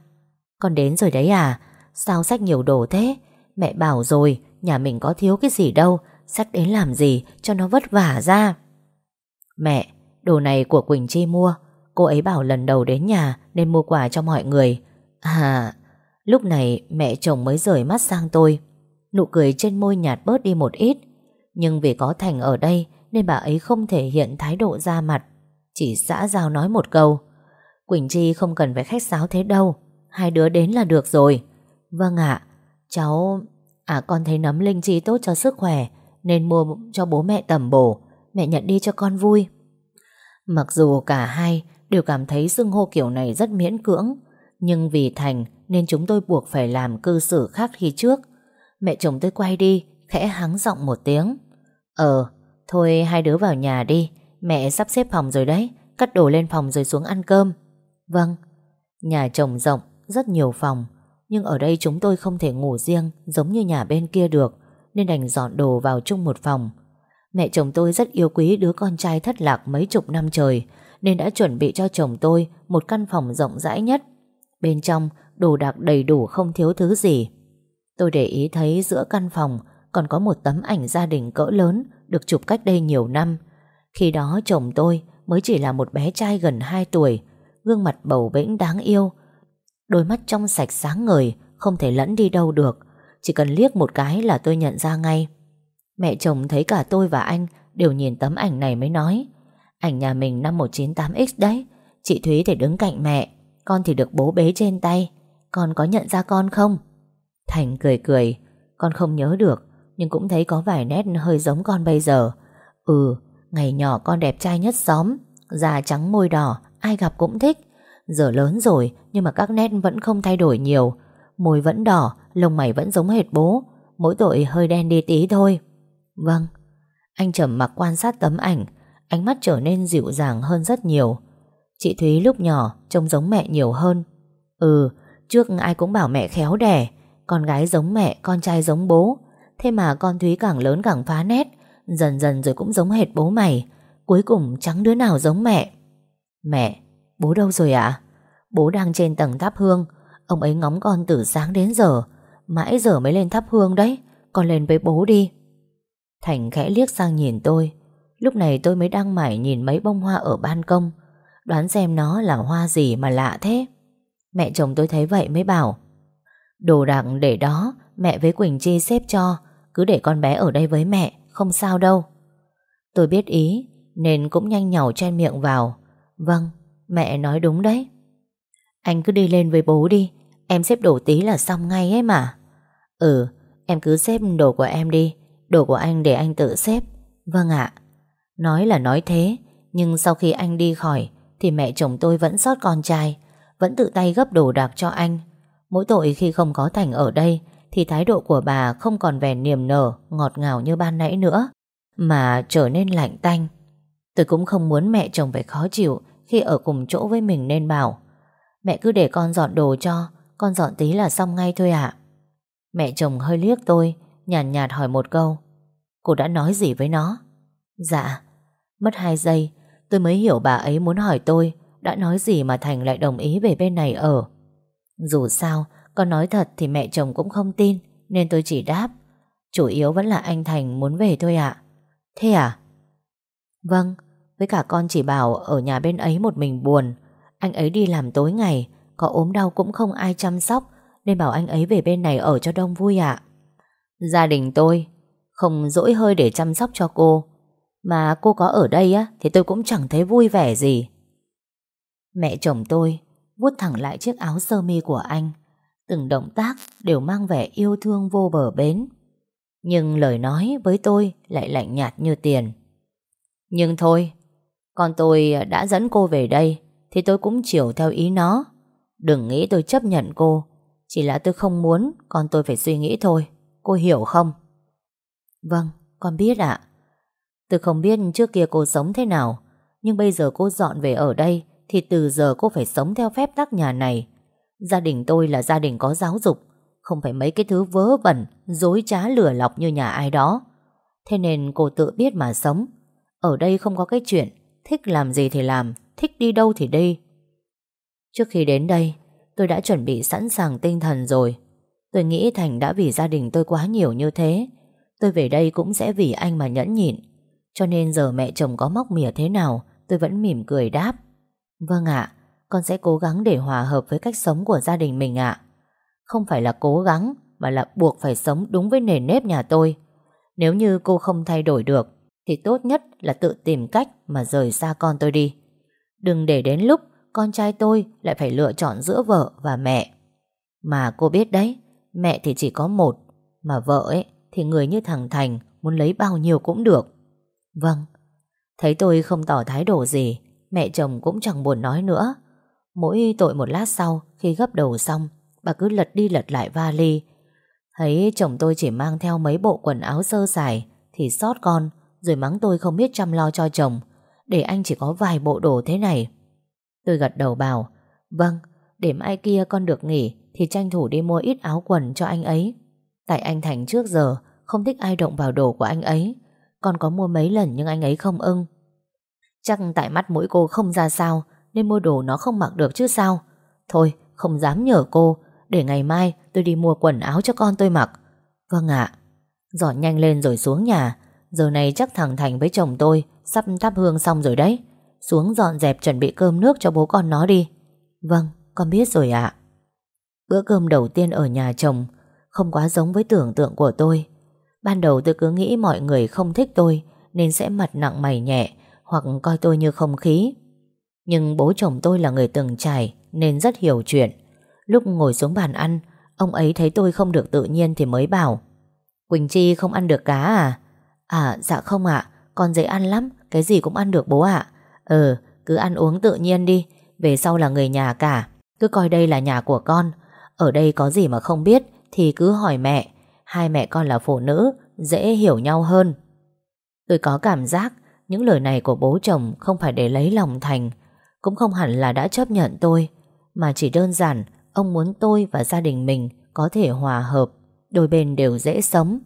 Con đến rồi đấy à Sao sách nhiều đồ thế? Mẹ bảo rồi Nhà mình có thiếu cái gì đâu, Sách đến làm gì cho nó vất vả ra. Mẹ, Đồ này của Quỳnh Chi mua. Cô ấy bảo lần đầu đến nhà Nên mua quà cho mọi người. À Lúc này mẹ chồng mới rời mắt sang tôi. Nụ cười trên môi nhạt bớt đi một ít. Nhưng vì có Thành ở đây Nên bà ấy không thể hiện thái độ ra mặt. Chỉ xã giao nói một câu. Quỳnh Chi không cần phải khách sáo thế đâu. Hai đứa đến là được rồi. Vâng ạ, Cháu À con thấy nấm linh chi tốt cho sức khỏe Nên mua cho bố mẹ tầm bổ Mẹ nhận đi cho con vui Mặc dù cả hai đều cảm thấy xưng hô kiểu này rất miễn cưỡng Nhưng vì Thành nên chúng tôi buộc phải làm cư xử khác khi trước. Mẹ chồng tôi quay đi, khẽ hắng giọng một tiếng. Ờ, thôi hai đứa vào nhà đi, mẹ sắp xếp phòng rồi đấy, cắt đồ lên phòng rồi xuống ăn cơm. Vâng, nhà chồng rộng, rất nhiều phòng, nhưng ở đây chúng tôi không thể ngủ riêng giống như nhà bên kia được, nên đành dọn đồ vào chung một phòng. Mẹ chồng tôi rất yêu quý đứa con trai thất lạc mấy chục năm trời, nên đã chuẩn bị cho chồng tôi một căn phòng rộng rãi nhất. Bên trong Đồ đạc đầy đủ không thiếu thứ gì Tôi để ý thấy giữa căn phòng Còn có một tấm ảnh gia đình cỡ lớn Được chụp cách đây nhiều năm Khi đó chồng tôi mới chỉ là một bé trai gần 2 tuổi Gương mặt bầu bĩnh đáng yêu Đôi mắt trong sạch sáng ngời, Không thể lẫn đi đâu được. Chỉ cần liếc một cái là tôi nhận ra ngay. Mẹ chồng thấy cả tôi và anh Đều nhìn tấm ảnh này mới nói, Ảnh nhà mình năm 198X đấy, Chị Thúy thì đứng cạnh mẹ, Con thì được bố bế trên tay, con có nhận ra con không? Thành cười cười, Con không nhớ được, Nhưng cũng thấy có vài nét hơi giống con bây giờ. Ừ Ngày nhỏ con đẹp trai nhất xóm, Da trắng môi đỏ, Ai gặp cũng thích. Giờ lớn rồi Nhưng mà các nét vẫn không thay đổi nhiều. Môi vẫn đỏ Lông mày vẫn giống hệt bố. Mỗi tội hơi đen đi tí thôi. Vâng. Anh trầm mặc quan sát tấm ảnh. Ánh mắt trở nên dịu dàng hơn rất nhiều. Chị Thúy lúc nhỏ Trông giống mẹ nhiều hơn. Ừ Trước ai cũng bảo mẹ khéo đẻ. Con gái giống mẹ, con trai giống bố. Thế mà con Thúy càng lớn càng phá nét. Dần dần rồi cũng giống hệt bố mày. Cuối cùng chẳng đứa nào giống mẹ? Mẹ, bố đâu rồi ạ? Bố đang trên tầng thắp hương. Ông ấy ngóng con từ sáng đến giờ. Mãi giờ mới lên thắp hương đấy. Con lên với bố đi. Thành khẽ liếc sang nhìn tôi. Lúc này tôi mới đang mải nhìn mấy bông hoa ở ban công. Đoán xem nó là hoa gì mà lạ thế. Mẹ chồng tôi thấy vậy mới bảo, Đồ đạc để đó, Mẹ với Quỳnh Chi xếp cho. Cứ để con bé ở đây với mẹ, Không sao đâu. Tôi biết ý, Nên cũng nhanh nhỏ chen miệng vào. Vâng mẹ nói đúng đấy. Anh cứ đi lên với bố đi. Em xếp đồ tí là xong ngay ấy mà. Ừ Em cứ xếp đồ của em đi. Đồ của anh để anh tự xếp. Vâng ạ. Nói là nói thế Nhưng sau khi anh đi khỏi Thì mẹ chồng tôi vẫn sót con trai vẫn tự tay gấp đồ đạc cho anh. Mỗi tội khi không có Thành ở đây thì thái độ của bà không còn vẻ niềm nở, ngọt ngào như ban nãy nữa, mà trở nên lạnh tanh. Tôi cũng không muốn mẹ chồng phải khó chịu khi ở cùng chỗ với mình nên bảo Mẹ cứ để con dọn đồ cho, con dọn tí là xong ngay thôi ạ. Mẹ chồng hơi liếc tôi, nhàn nhạt, nhạt hỏi một câu. Cô đã nói gì với nó? Dạ. Mất hai giây, tôi mới hiểu bà ấy muốn hỏi tôi đã nói gì mà Thành lại đồng ý về bên này ở Dù sao, con nói thật thì mẹ chồng cũng không tin, nên tôi chỉ đáp. Chủ yếu vẫn là anh Thành muốn về thôi ạ. Thế à? Vâng, với cả con chỉ bảo ở nhà bên ấy một mình buồn. Anh ấy đi làm tối ngày, có ốm đau cũng không ai chăm sóc, nên bảo anh ấy về bên này ở cho đông vui ạ. Gia đình tôi không dỗi hơi để chăm sóc cho cô. Mà cô có ở đây á thì tôi cũng chẳng thấy vui vẻ gì. Mẹ chồng tôi vuốt thẳng lại chiếc áo sơ mi của anh. Từng động tác đều mang vẻ yêu thương vô bờ bến. Nhưng lời nói với tôi lại lạnh nhạt như tiền. Nhưng thôi, con tôi đã dẫn cô về đây thì tôi cũng chiều theo ý nó. Đừng nghĩ tôi chấp nhận cô. Chỉ là tôi không muốn con tôi phải suy nghĩ thôi. Cô hiểu không? Vâng, con biết ạ. Tôi không biết trước kia cô sống thế nào, nhưng bây giờ cô dọn về ở đây thì từ giờ cô phải sống theo phép tắc nhà này. Gia đình tôi là gia đình có giáo dục, không phải mấy cái thứ vớ vẩn, dối trá lừa lọc như nhà ai đó. Thế nên cô tự biết mà sống. Ở đây không có cái chuyện thích làm gì thì làm, thích đi đâu thì đi. Trước khi đến đây, tôi đã chuẩn bị sẵn sàng tinh thần rồi. Tôi nghĩ Thành đã vì gia đình tôi quá nhiều như thế. Tôi về đây cũng sẽ vì anh mà nhẫn nhịn. Cho nên giờ mẹ chồng có móc mỉa thế nào, tôi vẫn mỉm cười đáp. Vâng ạ, con sẽ cố gắng để hòa hợp với cách sống của gia đình mình ạ. Không phải là cố gắng, mà là buộc phải sống đúng với nền nếp nhà tôi. Nếu như cô không thay đổi được, thì tốt nhất là tự tìm cách mà rời xa con tôi đi. Đừng để đến lúc con trai tôi lại phải lựa chọn giữa vợ và mẹ. Mà cô biết đấy, mẹ thì chỉ có một, mà vợ ấy thì người như thằng Thành muốn lấy bao nhiêu cũng được. Vâng, thấy tôi không tỏ thái độ gì, mẹ chồng cũng chẳng buồn nói nữa. Mỗi tội một lát sau, khi gấp đầu xong, bà cứ lật đi lật lại vali. Thấy chồng tôi chỉ mang theo mấy bộ quần áo sơ sài, thì sót con, rồi mắng tôi không biết chăm lo cho chồng, để anh chỉ có vài bộ đồ thế này. Tôi gật đầu bảo, vâng, để mai kia con được nghỉ, thì tranh thủ đi mua ít áo quần cho anh ấy. Tại anh Thành trước giờ không thích ai động vào đồ của anh ấy. Con có mua mấy lần nhưng anh ấy không ưng. Chắc tại mắt mũi cô không ra sao nên mua đồ nó không mặc được chứ sao. Thôi, không dám nhờ cô. Để ngày mai tôi đi mua quần áo cho con tôi mặc. Vâng ạ. Dọn nhanh lên rồi xuống nhà. Giờ này chắc thằng Thành với chồng tôi sắp thắp hương xong rồi đấy. Xuống dọn dẹp chuẩn bị cơm nước cho bố con nó đi. Vâng, con biết rồi ạ. Bữa cơm đầu tiên ở nhà chồng không quá giống với tưởng tượng của tôi. Ban đầu tôi cứ nghĩ mọi người không thích tôi nên sẽ mặt nặng mày nhẹ hoặc coi tôi như không khí. Nhưng bố chồng tôi là người từng trải nên rất hiểu chuyện. Lúc ngồi xuống bàn ăn, ông ấy thấy tôi không được tự nhiên thì mới bảo Quỳnh Chi không ăn được cá à? À dạ không ạ, con dễ ăn lắm, cái gì cũng ăn được bố ạ. Ừ, cứ ăn uống tự nhiên đi, về sau là người nhà cả, cứ coi đây là nhà của con. Ở đây có gì mà không biết thì cứ hỏi mẹ. Hai mẹ con là phụ nữ, dễ hiểu nhau hơn. Tôi có cảm giác những lời này của bố chồng không phải để lấy lòng Thành, cũng không hẳn là đã chấp nhận tôi, mà chỉ đơn giản ông muốn tôi và gia đình mình có thể hòa hợp, đôi bên đều dễ sống.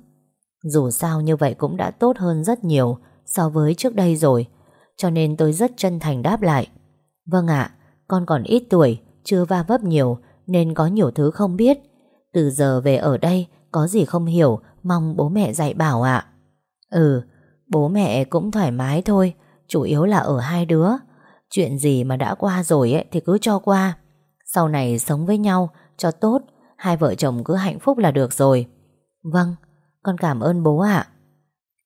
Dù sao như vậy cũng đã tốt hơn rất nhiều so với trước đây rồi, cho nên tôi rất chân thành đáp lại. Vâng ạ, con còn ít tuổi, chưa va vấp nhiều, nên có nhiều thứ không biết. Từ giờ về ở đây, có gì không hiểu, mong bố mẹ dạy bảo ạ. Ừ, bố mẹ cũng thoải mái thôi, chủ yếu là ở hai đứa. Chuyện gì mà đã qua rồi ấy thì cứ cho qua. Sau này sống với nhau, cho tốt, hai vợ chồng cứ hạnh phúc là được rồi. Vâng, con cảm ơn bố ạ.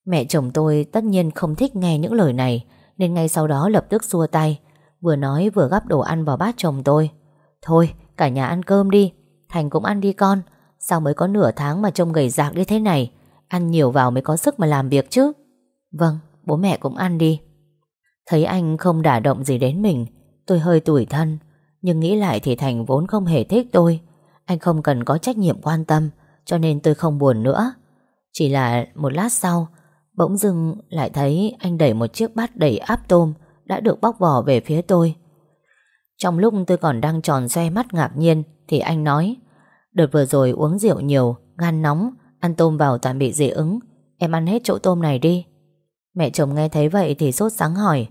Mẹ chồng tôi tất nhiên không thích nghe những lời này, nên ngay sau đó lập tức xua tay, vừa nói vừa gắp đồ ăn vào bát chồng tôi. Thôi, Cả nhà ăn cơm đi Thành cũng ăn đi con Sao mới có nửa tháng mà trông gầy rạc như thế này Ăn nhiều vào mới có sức mà làm việc chứ Vâng bố mẹ cũng ăn đi Thấy anh không đả động gì đến mình Tôi hơi tủi thân Nhưng nghĩ lại thì Thành vốn không hề thích tôi Anh không cần có trách nhiệm quan tâm Cho nên tôi không buồn nữa chỉ là một lát sau, Bỗng dưng lại thấy anh đẩy một chiếc bát đầy áp tôm Đã được bóc vỏ về phía tôi. Trong lúc tôi còn đang tròn xoe mắt ngạc nhiên, Thì anh nói, Đợt vừa rồi uống rượu nhiều, Gan nóng, Ăn tôm vào toàn bị dị ứng. Em ăn hết chỗ tôm này đi. Mẹ chồng nghe thấy vậy thì sốt sáng hỏi,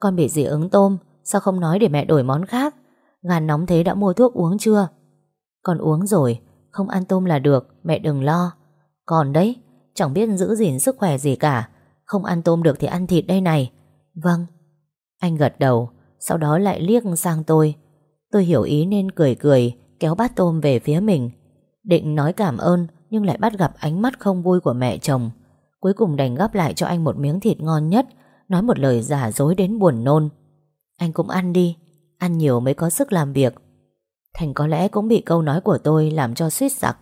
Con bị dị ứng tôm, Sao không nói để mẹ đổi món khác? Gan nóng thế đã mua thuốc uống chưa? Con uống rồi, Không ăn tôm là được, Mẹ đừng lo. Còn đấy, Chẳng biết giữ gìn sức khỏe gì cả. Không ăn tôm được thì ăn thịt đây này. Vâng. Anh gật đầu, Sau đó lại liếc sang tôi. Tôi hiểu ý nên cười cười, Kéo bát tôm về phía mình. Định nói cảm ơn, Nhưng lại bắt gặp ánh mắt không vui của mẹ chồng. Cuối cùng đành gắp lại cho anh một miếng thịt ngon nhất, Nói một lời giả dối đến buồn nôn. Anh cũng ăn đi, Ăn nhiều mới có sức làm việc. Thành có lẽ cũng bị câu nói của tôi Làm cho suýt sặc.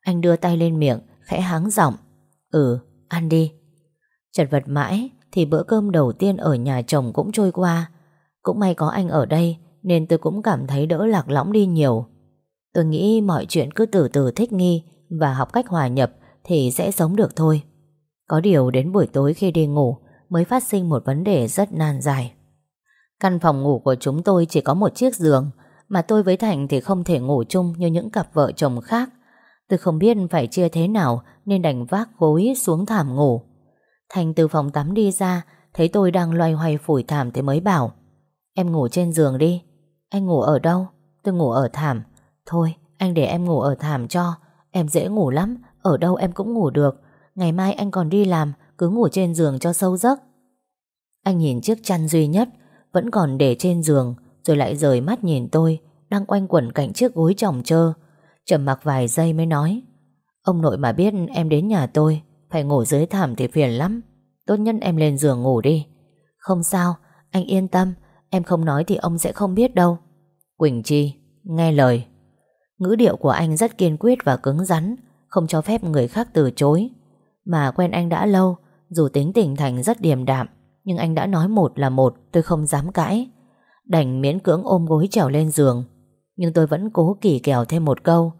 Anh đưa tay lên miệng khẽ háng giọng. Ừ ăn đi. Chật vật mãi Thì bữa cơm đầu tiên ở nhà chồng cũng trôi qua. Cũng may có anh ở đây Nên tôi cũng cảm thấy đỡ lạc lõng đi nhiều. Tôi nghĩ mọi chuyện cứ từ từ thích nghi Và học cách hòa nhập Thì sẽ sống được thôi. Có điều đến buổi tối khi đi ngủ Mới phát sinh một vấn đề rất nan dài Căn phòng ngủ của chúng tôi chỉ có một chiếc giường, Mà tôi với Thành thì không thể ngủ chung Như những cặp vợ chồng khác. Tôi không biết phải chia thế nào Nên đành vác gối xuống thảm ngủ. Thành từ phòng tắm đi ra, Thấy tôi đang loay hoay phủi thảm thì mới bảo, Em ngủ trên giường đi. Anh ngủ ở đâu? Tôi ngủ ở thảm. Thôi, anh để em ngủ ở thảm cho. Em dễ ngủ lắm, Ở đâu em cũng ngủ được. Ngày mai anh còn đi làm, Cứ ngủ trên giường cho sâu giấc. Anh nhìn chiếc chăn duy nhất, Vẫn còn để trên giường, Rồi lại rời mắt nhìn tôi, Đang quanh quẩn cạnh chiếc gối chồng trơ trầm mặc vài giây mới nói Ông nội mà biết em đến nhà tôi Phải ngủ dưới thảm thì phiền lắm. Tốt nhất em lên giường ngủ đi. Không sao, anh yên tâm Em không nói thì ông sẽ không biết đâu. Quỳnh Chi, nghe lời. Ngữ điệu của anh rất kiên quyết và cứng rắn Không cho phép người khác từ chối. Mà quen anh đã lâu Dù tính tình Thành rất điềm đạm Nhưng anh đã nói một là một Tôi không dám cãi. Đành miễn cưỡng ôm gối trèo lên giường. Nhưng tôi vẫn cố kỳ kèo thêm một câu.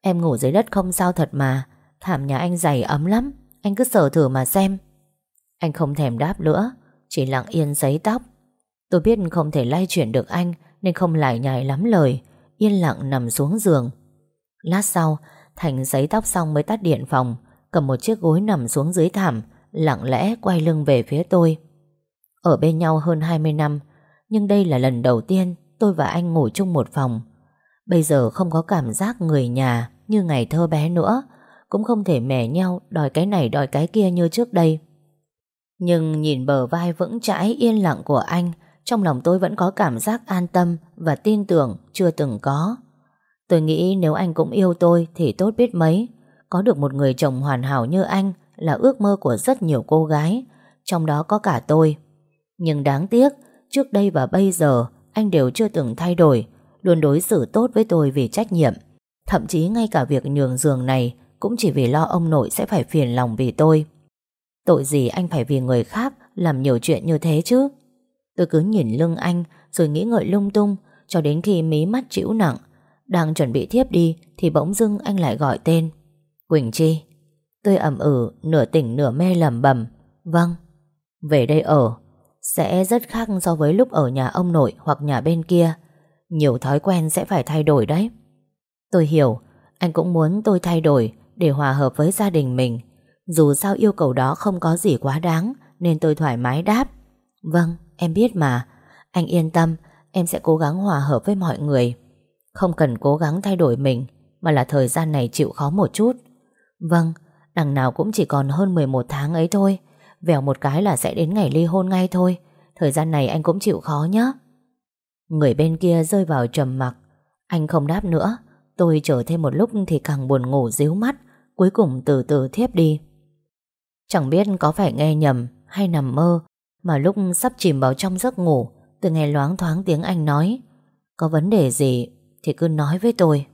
Em ngủ dưới đất không sao thật mà. Thảm nhà anh dày ấm lắm. Anh cứ sờ thử mà xem. Anh không thèm đáp nữa. Chỉ lặng yên giấy tóc. Tôi biết không thể lay chuyển được anh, Nên không lại nhảy lắm lời. Yên lặng nằm xuống giường. Lát sau, Thành giấy tóc xong mới tắt điện phòng. Cầm một chiếc gối nằm xuống dưới thảm, Lặng lẽ quay lưng về phía tôi. Ở bên nhau hơn 20 năm, Nhưng đây là lần đầu tiên Tôi và anh ngủ chung một phòng. Bây giờ không có cảm giác người nhà Như ngày thơ bé nữa Cũng không thể mẻ nhau Đòi cái này đòi cái kia như trước đây Nhưng nhìn bờ vai vững chãi yên lặng của anh trong lòng tôi vẫn có cảm giác an tâm và tin tưởng chưa từng có. Tôi nghĩ nếu anh cũng yêu tôi thì tốt biết mấy. Có được một người chồng hoàn hảo như anh là ước mơ của rất nhiều cô gái, trong đó có cả tôi. Nhưng đáng tiếc, trước đây và bây giờ anh đều chưa từng thay đổi, luôn đối xử tốt với tôi vì trách nhiệm. Thậm chí ngay cả việc nhường giường này cũng chỉ vì lo ông nội sẽ phải phiền lòng vì tôi. Tội gì anh phải vì người khác làm nhiều chuyện như thế chứ? Tôi cứ nhìn lưng anh rồi nghĩ ngợi lung tung cho đến khi mí mắt chịu nặng. Đang chuẩn bị thiếp đi thì bỗng dưng anh lại gọi tên. Quỳnh Chi. Tôi ẩm ừ, nửa tỉnh nửa mê lầm bầm. Vâng. Về đây ở. Sẽ rất khác so với lúc ở nhà ông nội hoặc nhà bên kia. Nhiều thói quen sẽ phải thay đổi đấy. Tôi hiểu, anh cũng muốn tôi thay đổi để hòa hợp với gia đình mình. Dù sao yêu cầu đó không có gì quá đáng nên tôi thoải mái đáp. Vâng, Em biết mà Anh yên tâm Em sẽ cố gắng hòa hợp với mọi người Không cần cố gắng thay đổi mình Mà là thời gian này chịu khó một chút Vâng Đằng nào cũng chỉ còn hơn 11 tháng ấy thôi Vèo một cái là sẽ đến ngày ly hôn ngay thôi Thời gian này anh cũng chịu khó nhé Người bên kia rơi vào trầm mặc. Anh không đáp nữa. Tôi chờ thêm một lúc thì càng buồn ngủ díu mắt. Cuối cùng từ từ thiếp đi. Chẳng biết có phải nghe nhầm Hay nằm mơ, mà lúc sắp chìm vào trong giấc ngủ, Tôi nghe loáng thoáng tiếng anh nói. Có vấn đề gì thì cứ nói với tôi.